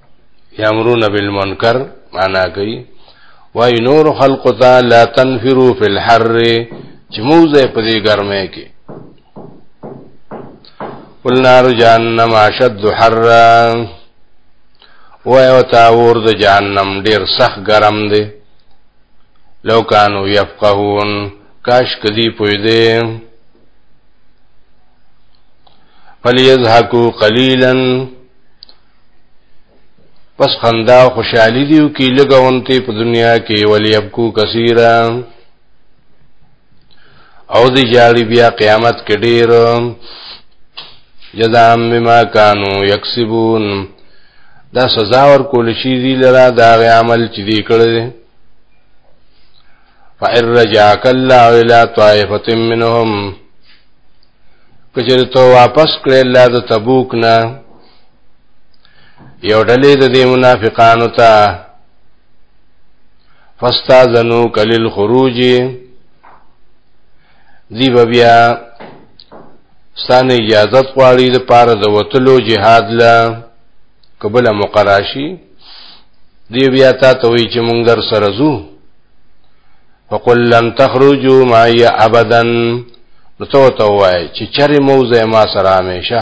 یامرون بالمنکر معنا کوي وای نور خلق ته لا تنفرو فی الحر چې موزه په دې ګرمه کې قل نار جهنم اشد حرا وای او تا ور د جهنم ډیر سخت ګرم دی لو کانو یفقهون کاش کدی پوی دی فلیذهکو قلیلا پس خندا او خوشحالی دیو کی لګونته په دنیا کې ولی ابکو کثیره او دی جاړي بیا قیامت کې ډیر جزام بما کانو یکسبون دا سزا ور کول شي دی لرا دا غ عمل چې دی کړی فإن رجعك الله إلى طائفة منهم کچره ته واپس کړې الله د تبوک نه یو ډلې د دې منافقانو ته فاستاذنو کلل خروج دی بیا ستان اجازه غواړي د پاره د وتلو جهاد لا قبل مقراشي دی بیا تا ته وی چې مونږ در سره زو فقل لن تخرجوا معي ابدا نو ته ته وای چې چرې موزه ما سره همیشه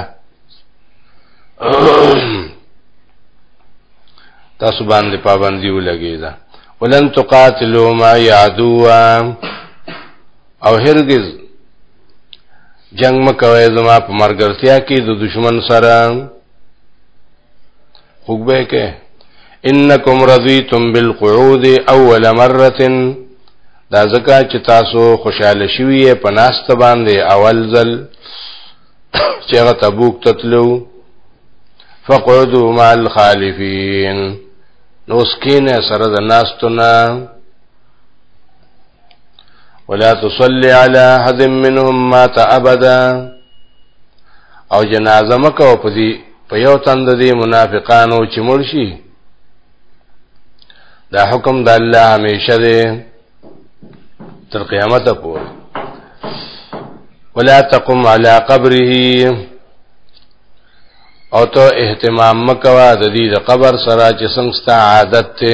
تاسو باندې پابندي ولګی دا ولن تقاتلوا ما يعدوا او هرگز جنگ مکوي زما په مرګرتیا کې د دشمن سره خوګبه کې انکم رضیتم بالقعود اول مره دا زکه چې تاسو خوشاله شوی په ناست باندې اول ځل چې هغه تبوک تتلو فقعدوا مع الخالفين نو سکینه سره د ناستونه ولا تصلي على احد منهم مات ابدا او جنازه مکو په دې په یو تند دي منافقانو چې مرشي دا حکم د الله همیشه دی تر قیامت پورې ولا تقم على قبره او ته اهتمام مکوا د دې د قبر سره چې څنګه ستا عادت ته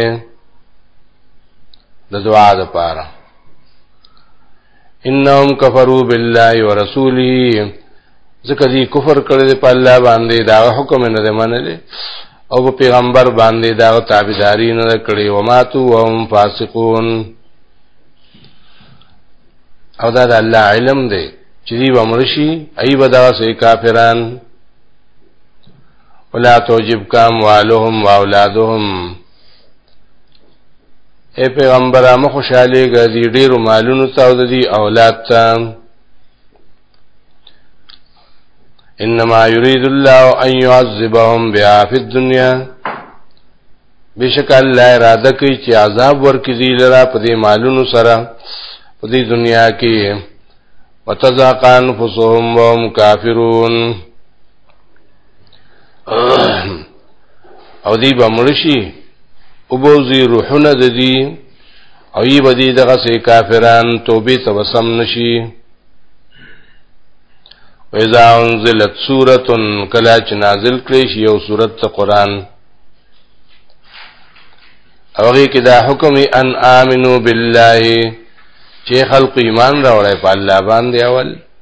د دعا لپاره انهم کفروا بالله ورسوله ځکه دې کفر کړی په الله باندې دا حکم نه دی منلی او په پیغمبر باندې دا تابعداري نه کړی او ماتو وهم فاسقون او دا د الله علم دی چې دی ومرشي ای بدا سه کافران ولا توجب کام والهم واولادهم اے پیغمبر ما خوشاله غزي ډیر مالونو ته او دي اولاد ته انما يريد الله ان يعذبهم بها في الدنيا بشک الله اراده کوي چې عذاب ورکړي دي لرا په دې مالونو سره په دې دنیا کې وتزاقان فسهم وهم کافرون او دی به مرشي او بوزي روحونه د دې او یی به دې دغه سي کافران توبه ته وسم نشي وإذا أنزلت سورة کلا چې نازل کړي شي یو سورت ته قران اوږي کې دا حکم ان امنو بالله چې خلق ایمان راوړی په الله باندې اول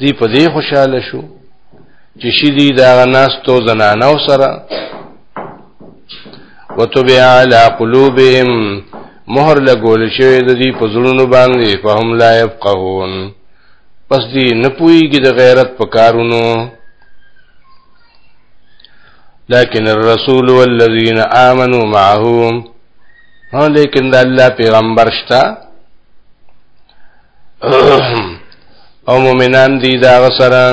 دی په دې خوشاله شو چې شدي دا ناس تو زنانو سره وتبع على قلوبهم مهر لګول شوی د دې په زړونو باندې فهم لا يفقهون پس دې نه پويږي د غیرت په کارونو لكن الرسول والذين آمنوا معه ها لیکن د الله پیغمبر شته او مؤمنان دي دا غسره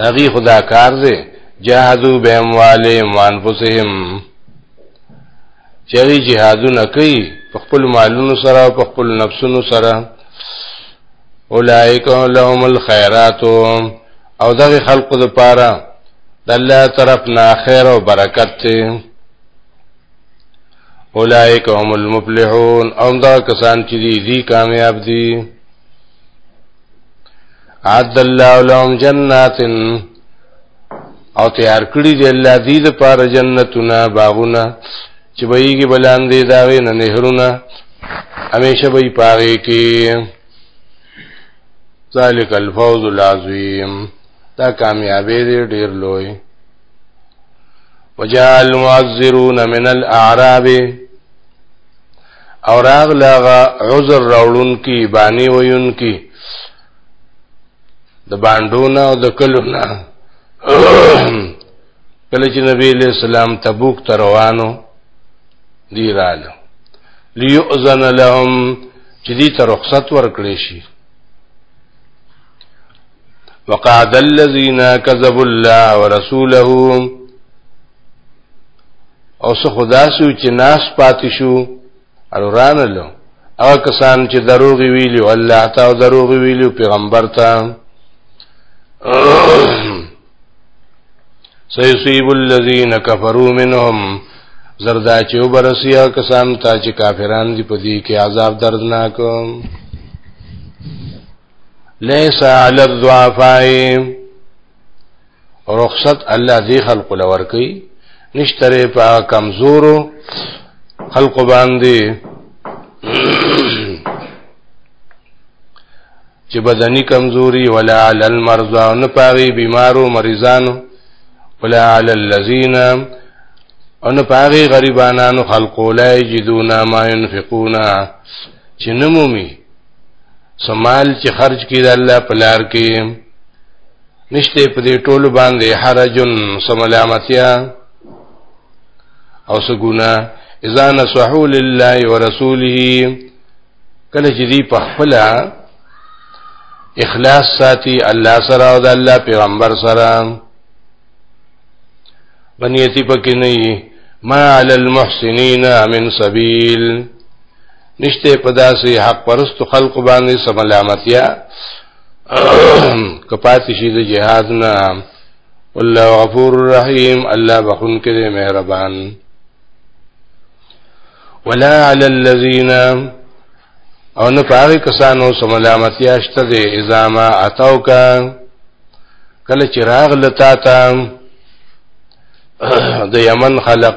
هغه خدا کار دی جهادو به اموالهم وانفسهم چری جهادونه کوي په خپل مالونو سره او په خپل نفسونو سره اولائک لهم الخيرات او دغه خلقو لپاره د الله طرف نه خیر او برکت دی اولائک هم المفلحون او دا کسان چې دي دي کامیاب دي عد الله لهم جنات او تیار کړی دی الله دې لپاره جنتونه باغونه چې بهږي بلاندې داوی نه نهرونه همیشه به پاره کې ذالک الفوز العظیم دا کامیابی دی ډیر لوی وجاء المعذرون من الاعراب او راغ لغه عذر راولون کی بانی ویون کی د باندونه او د کلونه کله چې نبی له سلام تبوک ته روانو دی رااله ليؤذن لهم چې دې ته رخصت ورکړي شي وقعد الذين كذبوا الله ورسوله او څه خدا سو چې ناس پاتې شو الوران له او کسان چې دروغ ویلی او الله تعالی دروغ ویلی پیغمبر ته سيصيب الذين كفروا منهم زردا چې وبرسیا کسان ته چې کافران دي په دې کې عذاب دردناک ليس على الضعفاء رخصت الله ذي خلق لور کوي نشتره په کمزورو خلق باندې چې بدني کمزوري ولا علی المرضى نه پاغي بیمارو مریضانو ولا علی الذین ان پاغي غریبانو خلقو لا یجدون ما ينفقون چې نمومي سمال چې خرج کړي د الله په لار کې نشته په دې ټول باندې حرجن سملامتیا او سګونه اذا نصحوا لله ورسوله کله چې دی په خپل اخلاص ساتي الله سره او د الله پیغمبر سره بنیتی پکې نه ما علی المحسنین من سبیل نشته په داسې حق پرست خلق باندې سملامتیا کپات شي د جهاد نه والله غفور رحیم الله بخون کې مهربان ولا علی الذین او نه پاره کسانو سملامتیا شته د ازما اتاو کا کله چراغ لتا تا د یمن خلق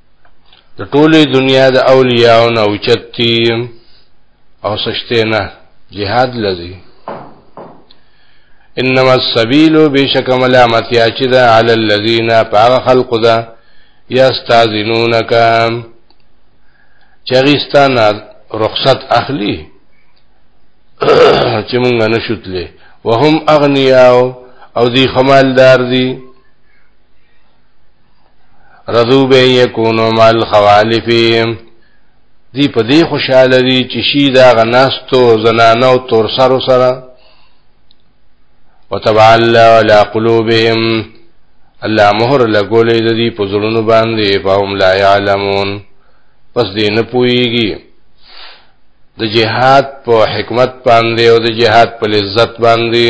د ټولې دنیا د اولیاء نه اوچتی او سشته نه جهاد لذي انما السبيل بشک ملامت یا چې دا علی الذین پاغ خلق دا یستاذنونک چغستان رخصت اخلی چې مونږ نه شوتلې وهم اغنیاو او دی خمالدار دی رضو به یکونو مال خوالفیم دی په دې خوشاله دي چې شي دا غناستو زنانه او تور سر سره وتبع الله على قلوبهم الله مهر لګولې د دې په زړونو باندې فهم لا يعلمون پس دې نه پويږي د جهاد په حکمت باندې او د جهاد په لذت باندې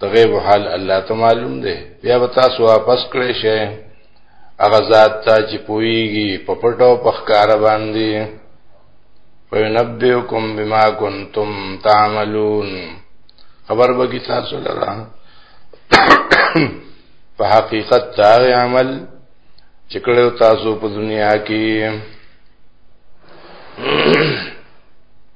د غیب حال الله ته معلوم دی بیا به تاسو واپس کړئ شئ هغه ذات ته چې پويږي په پټو په ښکار باندې وينبئکم بما کنتم تعملون خبر به کی تاسو لرا په حقیقت دا عمل چې کړو تاسو په دنیا کې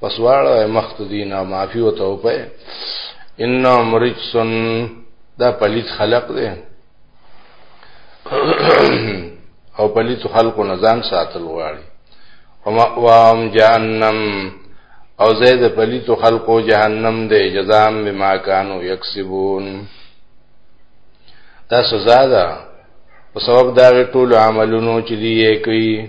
پس واړه مخت دینا معافی او توبه ان مرجسن دا پلیت خلق دی او پلیت خلق نزان ساتل غواړي ومأواهم جهنم او زید پلیت خلق جهنم دی جزام بما كانوا یکسبون دا سزا ده په سبب دا ټول عملونو چې دی یې کوي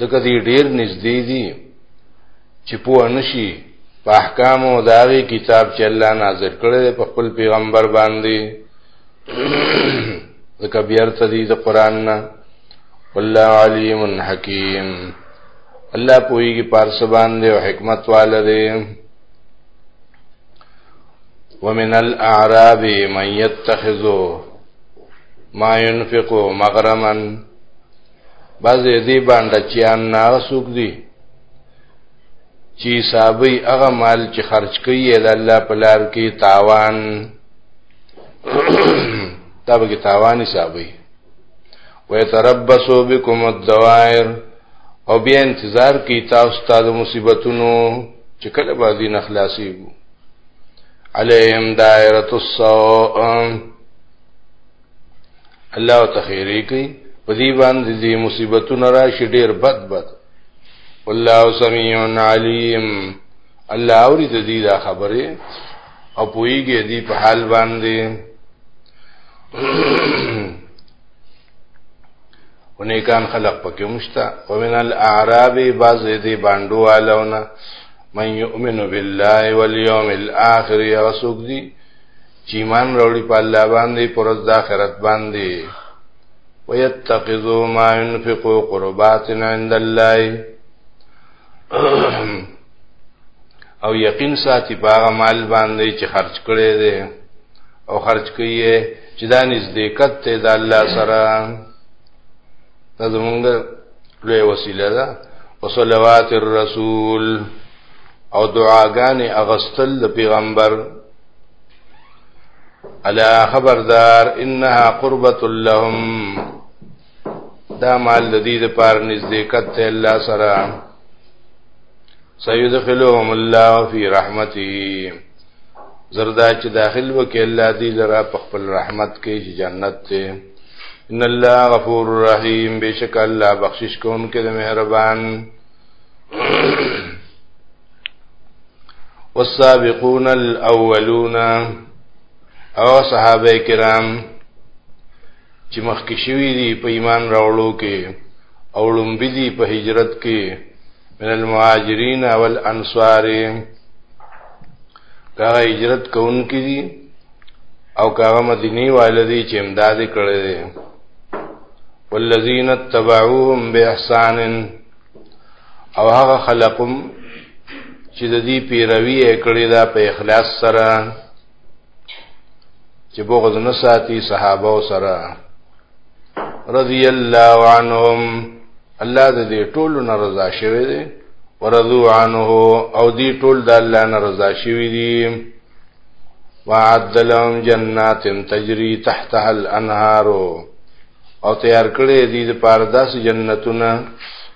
ځکه دی ډیر نږدې دي چې په انشي په احکام او داغي کتاب چې الله نازل کړی په خپل پیغمبر باندې ځکه بیرته دي د قران نه والله علیم حکیم الله پویږي پارس باندې او حکمت والده ومن الاعراب من يتخذو ما ينفقو مغرمن بعضې دی باندې چیان ناغ سوک دی چی صابی اغا مال چی خرچ کئی اید اللہ پلار کی تاوان تب کی تاوانی صابی ويتربصوا بكم الدوائر او بیا انتظار کی تاسو ته د مصیبتونو چې کله به دین اخلاصي وو عليهم دائره السوء الله تخیری کوي په دې باندې دې مصیبتونه راشي ډېر بد بد والله سميع عليم الله اوري د دې دا خبره او پويږي دې په حال باندې او نیکان خلق پکې مشتا او من الاعراب بعض دې باندو والونه من یؤمن بالله والیوم الاخر یا رسول دی چې ایمان راوړي په الله باندې پرز د آخرت باندې ويتخذوا ما ينفقوا قربات عند الله او یقین ساتي په هغه مال باندې چې خرج کړي دي او خرج کوي چې دا نزدېکت ته د الله سره دا زمونږ لوی وسیله ده او صلوات الرسول او دعاګانې اغستل د پیغمبر الا خبردار انها قربت لهم دا مال د دې لپاره نزدېکت ته الله سره سيدخلهم الله في رحمته زردا چې داخل وکي الله دې لرا په خپل رحمت کې چې جنت ته ان الله غفور رحیم بشک الله بخشش کوونکی د مهربان والسابقون الاولون او صحابه کرام چې مخکې شوی دی په ایمان راوړو کې او لومبي دی په هجرت کې من المهاجرین والانصار دا هجرت کوونکې دي او کاغه مدینی والدی چې امداد کړي دي والذین اتبعوهم باحسان او هغه خلقم چې د دې پیروي کړي دا په اخلاص سره چې بغض نه ساتي صحابه سره رضی الله عنهم الله دې ټول نه رضا شوی دی ورضو عنه او دې ټول د الله نه رضا شوی دی وعد لهم جنات تجري تحتها الانهار او تیار کړې دي د پارداس جنتونه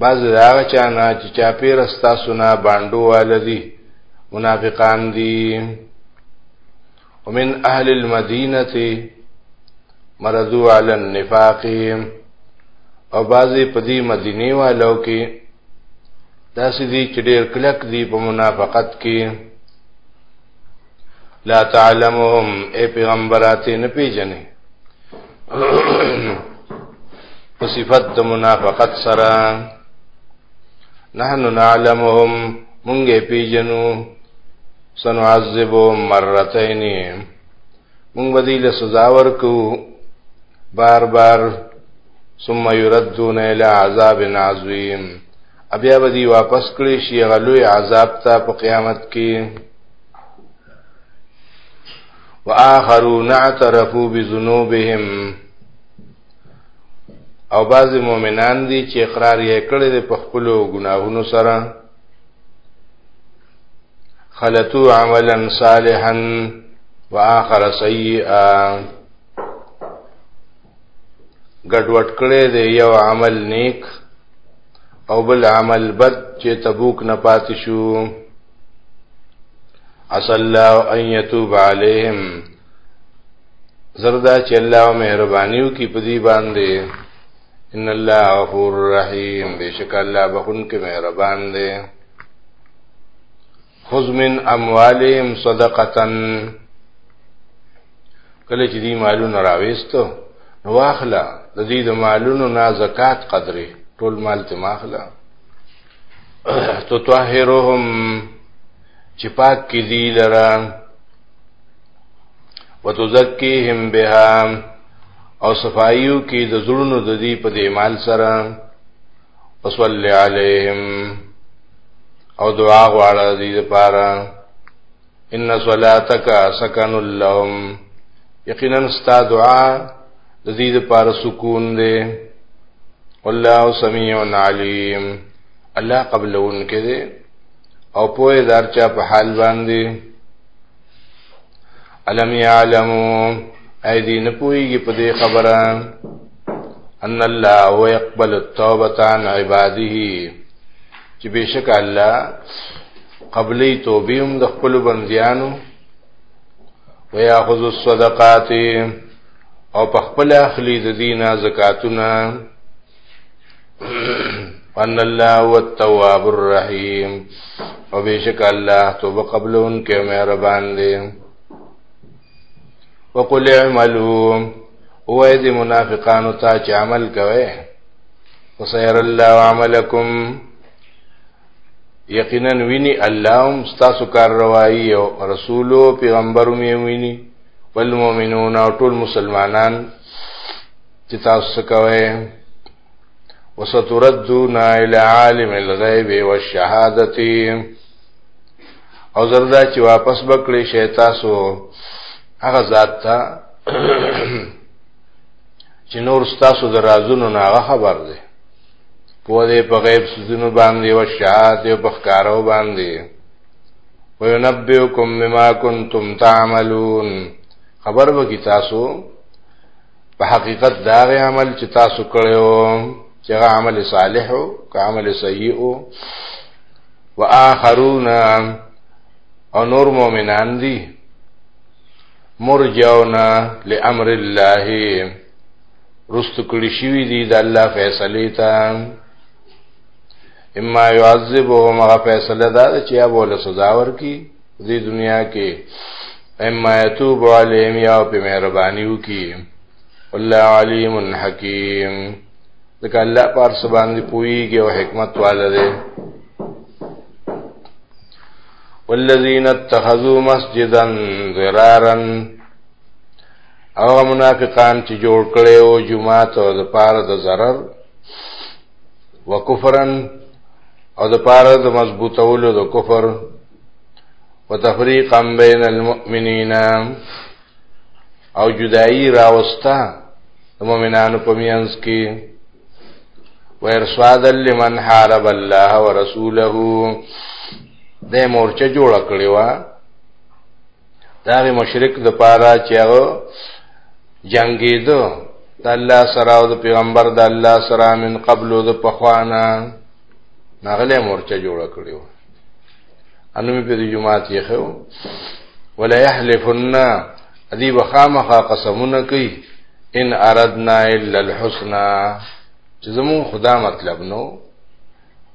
بعض دا هغه چا نه چې چا پیر ستاسو نه باندو والدي منافقان دي ومن اهل المدینه مردو علی النفاق او بعضی په دې مدینه والو کې داسې دي چې ډېر کلک دي په منافقت کې لا تعلمهم اے پیغمبرات نه پیژنې په صفت د منافقت سره نحن نعلمهم مونږه پیژنو سنعذبهم مرتين مونږ بدیل سزا ورکو بار بار ثم يردون الى عذاب عظیم بیا به دی واپس کړی شي غلوې عذاب ته په قیامت کې واخرون اعترفوا بذنوبهم او بعض مؤمنان دي چې اقرار یې کړی دی په خپل ګناهونو سره خلطو عملا صالحا واخر سیئا ګډوډ کړی دی یو عمل نیک او بل عمل بد چې تبوک نه پاتې شو اصل الله ان يتوب عليهم زردا چې الله مهربانيو کې پدی باندې ان الله غفور رحیم بشک الله بخون کې مهربان دی خذ من اموالهم صدقه کله چې دی مالونه راويستو نو واخلا د دې د مالونو نه زکات قدرې ټول مال ته ماخلا تطهرهم چې پاک کې دی لرا وتزکیهم بها او صفایو کې د زړونو د دې په دې مال سره وصلی علیهم او دعا غواړه دې لپاره ان صلاتک سکن لهم یقینا ستا دعا د دې لپاره سکون دی والله سميع عليم الله قبلون کې دی او په دارچا په حال باندې علم يعلمو اي دي نه پويږي په دې خبره ان الله هو يقبل التوبه عن عباده چې بشک الله قبلې توبې هم د خپل بنديانو وياخذ الصدقات او په خپل اخلي د دینه زکاتونه ان الله هو التواب الرحیم او بشک الله توبه قبلون کې مهربان دی وقل اعملوا وای دې منافقانو ته چې عمل کوي وسير الله عملکم یقینا ویني الله هم تاسو کار روایي او رسولو پیغمبرو می ویني والمؤمنون او ټول مسلمانان چې تاسو کوي وستردون الى عالم الغيب والشهاده او زردا چې واپس بکړي شي تاسو هغه ذات ته چې نور تاسو د رازونو نه هغه خبر دی په دې په غیب سوزونو باندې او شهادت او بخکارو باندې وينبئکم بما کنتم تعملون خبر وکي تاسو په حقیقت دا غي عمل چې تاسو کړو چې هغه عمل صالح او عمل سیئ او واخرون او نور مؤمنان دي مرجون لامر الله رست کړي شوی دي د الله فیصله ته اما يعذبهم غ فیصله دا چې ابو له سزا ورکی دې دنیا کې اما يتوب عليهم يا په مهرباني وکي الله عليم حکيم ځکه الله پر سبحان دی پويږي او حکمت والا دی والذین اتخذوا مسجدا ضرارا او منافقان چې جوړ کړي او جمعه ته د پاره د zarar وکفرن او د پاره د مضبوطولو د کفر وتفريقا بين المؤمنين او جدائی راوستا مومنانو په میانس کې ويرصادا لمن حارب الله ورسوله د مورچه جوړ کړی و دا غي مشرک د پاره چې هغه جنگیدو د الله سره او د پیغمبر د الله سره من قبل د پخوانا نغله مورچه جوړ کړیو انو په دې جماعت یې خو ولا يحلفن ادي وخامخه قسمونه کوي ان اردنا الا الحسنى چې زمون خدا مطلب نو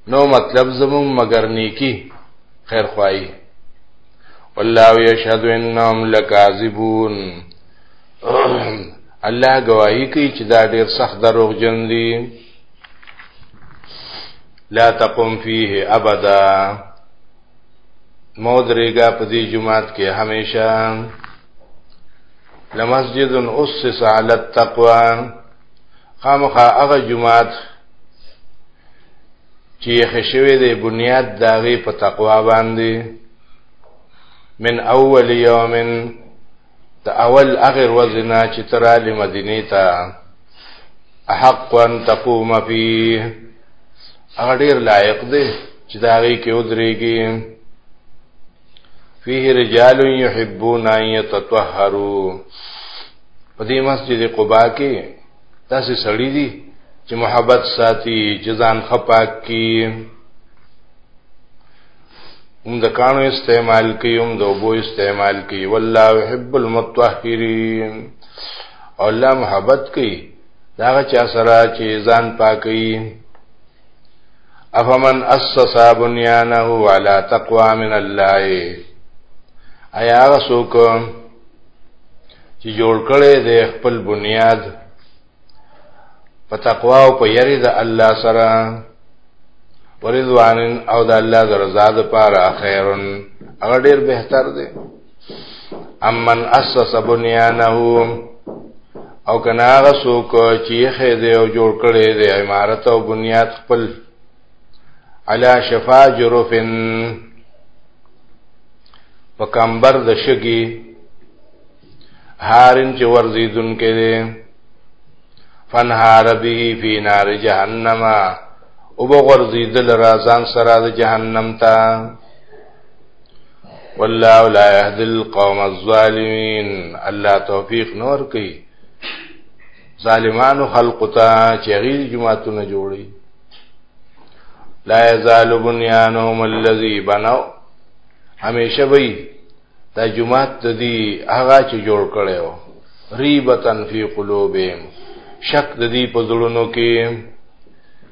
نو مطلب زمون مگر نیکی خیر خواهی والله یشهد انهم لکاذبون الله گواہی کوي چې دا ډیر سخت دروغ جن دي لا تقم فيه ابدا مودریګه په دې جمعات کې همیشه لمسجد اسس علی التقوی خامخا هغه جماعت چې یې شوی دی بنیاد د هغې په تقوا باندې من اول یوم د اول اخر وزنا چې ترالی مدینه ته احق ان تقوم فيه هغه ډیر لایق دی چې دا غي کې ودرېږي فيه رجال يحبون ان يتطهروا په دې مسجد قباء کې تاسو سړی دي چې محبت ساتي چې ځان خپاک کی هم د کانو استعمال کوي هم د اوبو استعمال کوي والله يحب المطهرين الله محبت کوي دا چا سره چې ځان پاکي افمن اسس بنيانه على تقوى من الله ایا هغه څوک چې جوړ کړي د خپل بنیاد په تقوا او په یری د الله سره ورضوان او د الله د رضا لپاره خیرن هغه ډیر بهتر دی امن اسس بنیانه او کنا هغه څوک چې خې دې او جوړ کړي دې عمارت او بنیاد خپل علا شفا جروفن په کمبر د شګي هارن چې ورزي دن کې دې فنهار به فی نار جهنم او بغرزی دل رازان سره د جهنم ته والله لا يهدي القوم الظالمين الله توفيق نور کوي ظالمانو خلق ته چې غیر جماعتونه جوړي لا يزال بنيانهم الذي بنوا همیشه وي دا جماعت ته دی هغه چې جوړ کړي وو ریبتن فی قلوبهم شک د دې په زړونو کې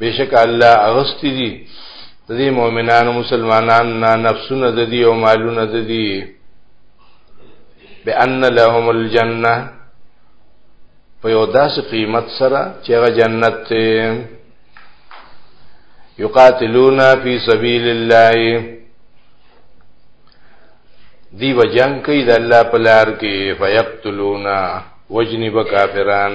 بشک الله اغستی دی د دې مؤمنانو مسلمانانو نه نفسونه د دې او مالونه د دې بأن لهم الجنه په یو داسې قیمت سره چې هغه جنت ته یقاتلون فی سبیل الله دی و جنگ کوي د الله په لار کې فیقتلون وجنب کافران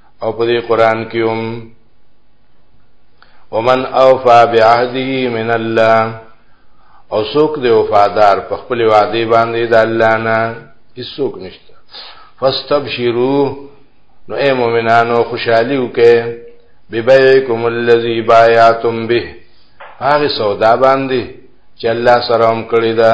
او په دې قران کې هم ومن اوفا بعهده من الله او څوک دی وفادار په خپل وعده باندې د الله نه هیڅوک نشته فاستبشروا نو اے مومنانو خوشحالي وکې ببيعكم الذي بايعتم به هغه سودا باندې چې الله سره هم کړی ده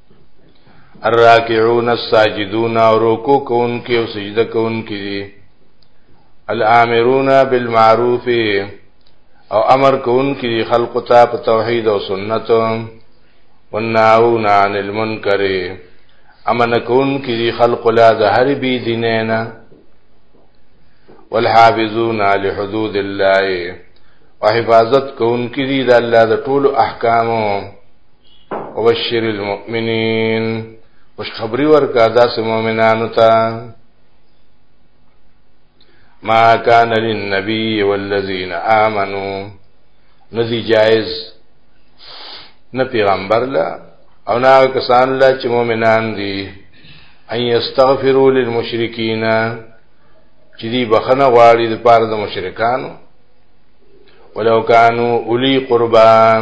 الراکعون الساجدون او رکوع کوونکي او سجده کوونکي دي الامرون بالمعروف او امر کوونکي دي خلق ته په توحید او سنت والناهون عن المنکر امن کوونکي دي خلق لا د هر بی دینینا والحافظون لحدود الله وحفاظت کوونکي دي د الله د ټولو احکامو وبشر المؤمنین خوش خبری ورکا داس مؤمنانو ته ما کان للنبی والذین آمنو ندی جائز نه پیغمبر لا او نه کسان لا چې مؤمنان دي ان یستغفروا للمشرکین چې دی بخنه غواړي د پاره د مشرکانو ولو کانوا اولی قربان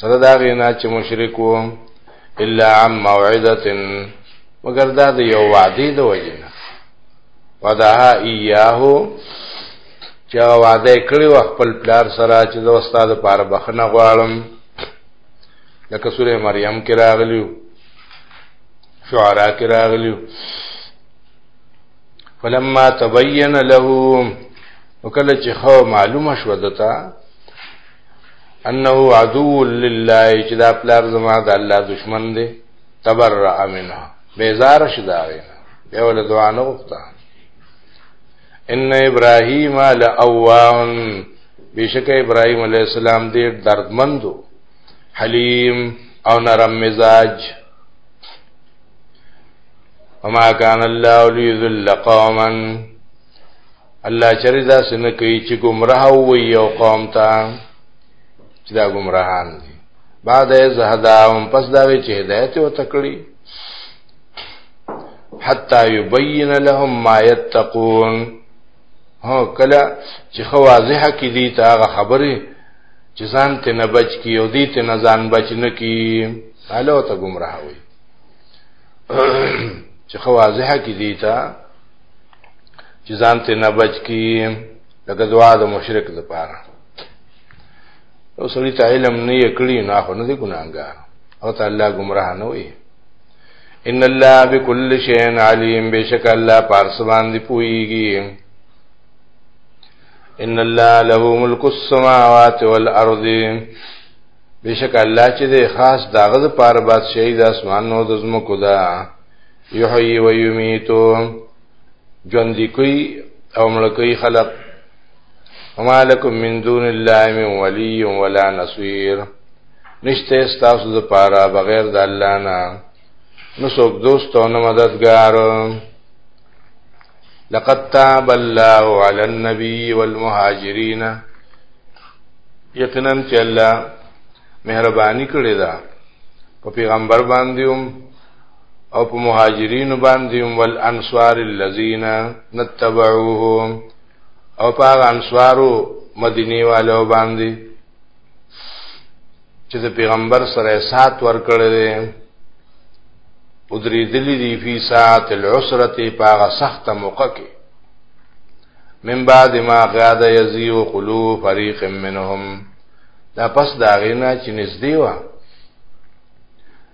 سره دا غینا چې مشرک وو الا عن موعده مگر دا د یو وعده د وجنه ودها ایاه چې وعده کړی و خپل پلار سره چې د استاد لپاره بخنه غواړم لکه سوره مریم کې راغلیو شعرا کې راغلیو فلما تبين له وکله چې خو معلومه شو دته انه عدو لله چې دا پلار زما د الله دشمن دی تبرأ منه بیزار شدا غینا به ول دعا نه وکړه ان ابراهیم لاوان بشک ابراهیم علی السلام دې دردمندو حلیم او نرم مزاج وما كان الله ليذل قوما الله چرې دا سن کوي چې گمراه وي یو قوم ته چې دا گمراهان دي بعد از هداهم پس دا وی چې هدایت او تکړی حتا یبین لهم ما یتقون هو کله چې خو واضح کی دي تا هغه خبره چې ځان ته نه بچ کی او دي ته نه ځان بچ نه کی حالو ته گمراه وي چې خو واضح کی دي تا چې ځان ته نه بچ کی لکه دعا د مشرک لپاره او سړی ته علم نه یې کړی نه خو نه دی ګناګار او ته الله گمراه نه وي ان الله بكل شيء عليم بشک الله پارس باندې پويږي ان الله له ملک السماوات والارض بشک الله چې د خاص داغه لپاره بادشاہي د اسمانونو د زمکو ده یحیی و یمیتو ژوند کوي او مړ کوي خلق وما لكم من دون الله من ولي ولا نصير نشته تاسو د پاره بغیر د الله نه نو څوک دوست او نه مددگار لقد تاب الله على النبي والمهاجرين یقینا چې الله مهرباني کړې ده په پیغمبر باندې هم او په مهاجرینو باندې هم ول انصار الذين نتبعوهم او په انصارو مدینه والو باندې چې د پیغمبر سره سات ورکړل دي او درې دلی دی فی ساعت العسرت پاغه سخت موقع کې من بعد ما غاد یزیو قلوب فریق منهم دا پس دا غینا چې نږدې و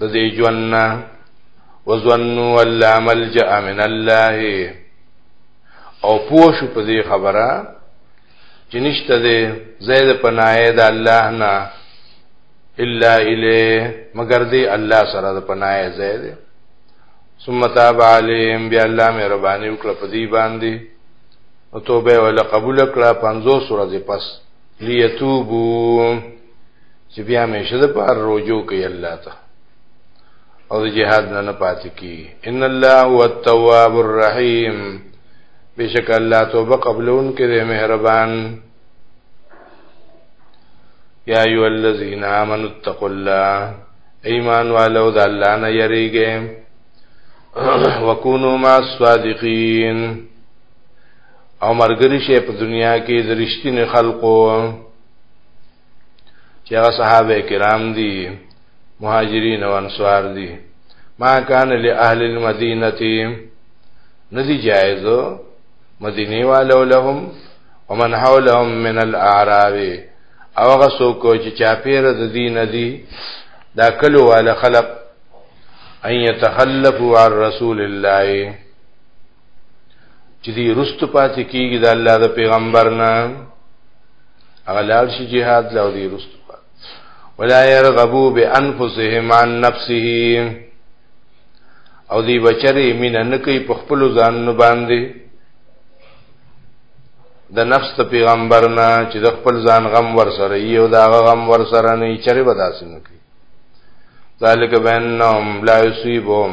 د دې ژوند وظنوا ان لا ملجا من الله او پوه شو په دې خبره چې نشته دې زید پناه د الله نه الا الیه مگر دې الله سره د پناه زید ثم تاب علیهم بیا الله مې ربانی وکړه په دې باندې او توبه ولا قبول کړه 50 سورې پس لیتوبو چې بیا مې شد پر روجو کوي الله ته او د جهاد نه نه پاتې کی ان الله هو التواب الرحیم بشک الله توبه قبلون کې دی مهربان یا ایو الذین آمنوا اتقوا الله ایمان والو د الله نه یریږئ وکونو ما الصادقین او مرګري شي په دنیا کې د رښتینو خلقو چې هغه صحابه کرام دي مهاجرین او انصار دي ما کان له اهل المدینه ندی جایز مدینه والو لهم ومن حولهم من الاعراب او هغه څوک چې چاپیر د دین دي دا کلو والا خلق ان يتخلفوا عن رسول الله چې دی رست پاتې کیږي د الله د پیغمبر نه هغه لار شي jihad لا دی رست پاتې ولا يرغبو بانفسهم عن نفسه او دی بچره مين نه کوي په خپل ځان نه باندې د نفس ته پیغمبر نه چې د خپل ځان غم ور سره یو دا غم ور سره نه چره بداسنه کوي ذالک بانهم لا یصيبهم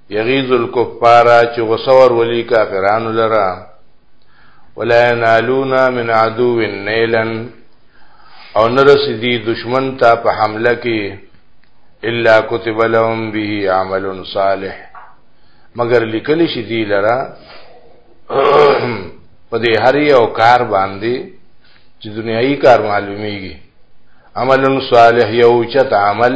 یغیظ الکفار چې غسور ولی کافرانو لرا ولا ينالون من عدو نيلا او نرسی دی دشمن تا په حمله کې الا كتب لهم به عمل صالح مگر لیکل شي دی لرا په دې هر یو کار باندې چې دنیایي کار معلومیږي عمل صالح یو چت عمل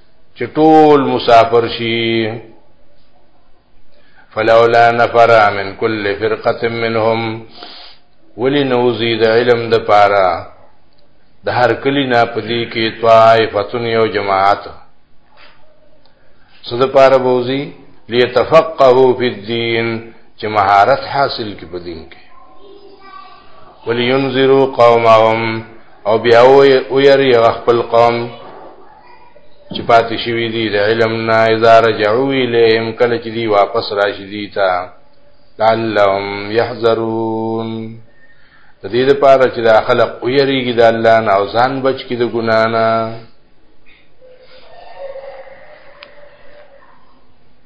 چې ټول مسافر شي فلولا نفر من كل فرقه منهم ولنوزي د علم د پاره د هر کلی نه پدی کې طائفتن یو جماعت صد پاره بوزي ليتفقهوا في الدين چې مهارت حاصل کې په دین کې ولينذروا قومهم او بیا ويري خپل قوم چې پاتې شوی دی د علم نه اذا رجعوا الیهم کله چې دی واپس راشي دی تا لعلهم يحذرون د دې لپاره چې دا خلق ویریږي د الله نه او ځان بچ کړي د ګنا نه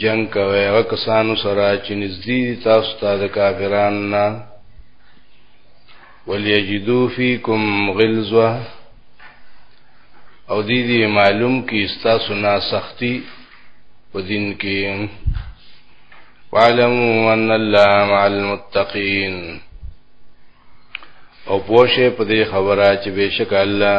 جنگ کوي هغه کسانو سره چې نږدې تاسو ته د کافرانو نه وليجدو فيكم غلظه او دې دې معلوم کې تاسو نه سختی په دین کې وعلموا ان الله مع المتقين او پوشه په دې خبره چې بشک الله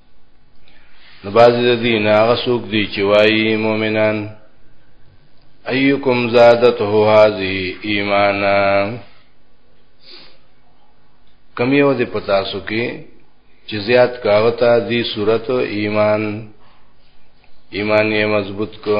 نو باز د دین هغه څوک دی چې وایي مؤمنان ايکم زادته هذه ایمانا کم یو د پتاسو کې چې زیات کاغتا دی صورت ایمان ایمان یې مضبوط کو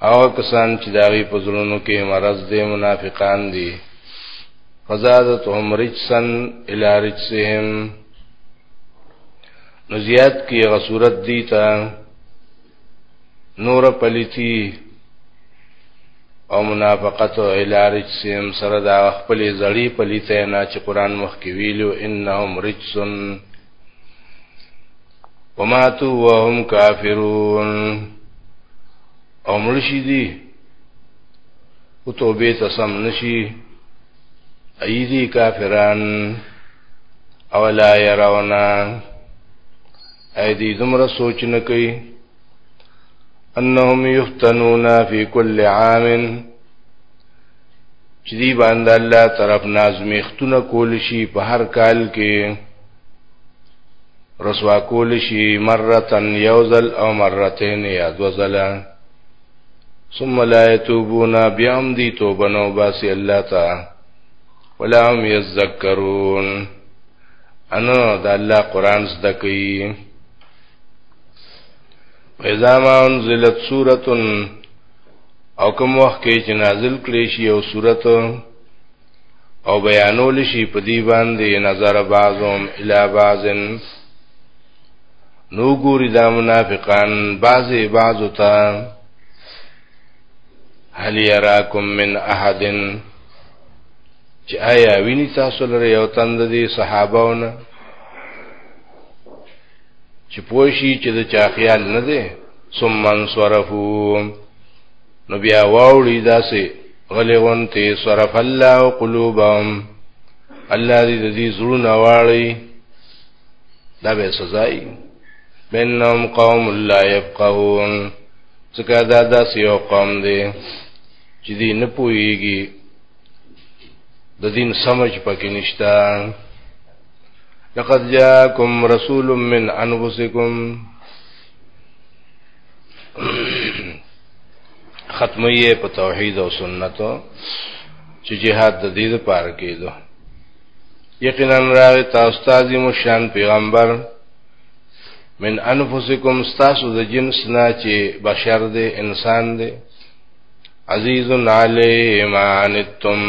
او کسان چې داغي په زړونو کې مرض دي منافقان دي فزادتهم رجسا الى رجسهم نو زیات کی هغه صورت دی تا نور پلیتی او منافقت او الارج سیم سره دا خپل زړی پلیته نه چې قران مخ کې ویلو انهم رجسن وماتوا وهم کافرون او مرشي دي او توبه ته سم نشي ايدي کافران او لا يرونا ايدي دمر سوچ نه کوي انهم يفتنون في كل عام چې دی باندې الله طرف نازمختونه کول شي په هر کال کې رسوا کول شي مرتن یوزل او مرتين یا دوزل ثم لا يتوبون بیام دی توبه نو باسی الله تا ولا هم یذکرون انا د الله قران زده کوي اذا ما انزلت سوره او کوم وخت کې چې نازل کړي شي او سورته او بیانول شي په دی باندې نظر بعضهم الی بعضن نو ګوري دا منافقان بعضی بعضو ته هل یراکم من احدن چې آیا ویني تاسو لري یو تند دي صحابهونه چې پوښي چې د چا خیال نه دي ثم انصرفو نو بیا واوړي داسې غلې غونتې صرف الله قلوبهم الله دې د دې زړونه واړي دا به سزای بینهم قوم لا يفقهون څکه دا داسې یو قوم دی چې دې نه پوهیږي د دین سمج پکې نشته لقد جاءكم رسول من انفسكم ختمیه په توحید او سنتو چې جهاد د دې لپاره کېدو یقینا راغی تاسو ته عظیم شان پیغمبر من انفسکم تاسو د جنس نه چې بشر دی انسان دی عزیز علی ایمانتم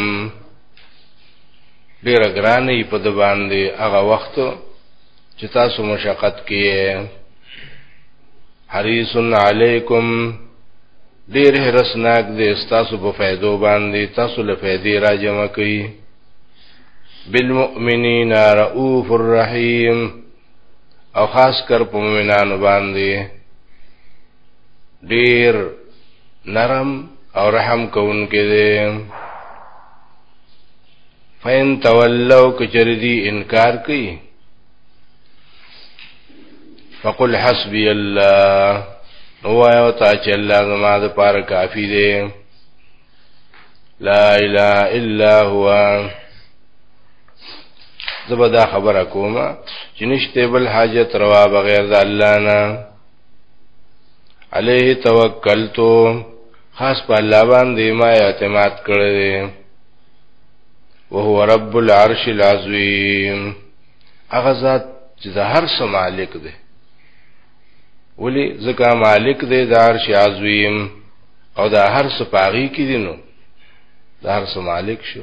ډیر ګرانې په د باندې هغه وخت چې تاسو مشقت کې حریص علیکم ډیر هرسناک دې تاسو په فائدو باندې تاسو له فائدې راجم کوي بالمؤمنین رؤوف الرحیم او خاص کر په مؤمنانو باندې ډیر نرم او رحم کوونکې دې فین تولو کچردی انکار کوي فقل حسبی الله نو وایو تا چې الله زما د پاره کافی دی لا اله الا هو زبا دا خبره کوم چې نشته بل حاجت روا بغیر د الله نه علیه توکلتو خاص په الله باندې ما اعتماد کړی وهو رب العرش العظیم هغه ذات چې د هر څه مالک دی ولی ځکه مالک دی د عرش عظیم او د هر څه پاغي کې دی نو د هر څه مالک شو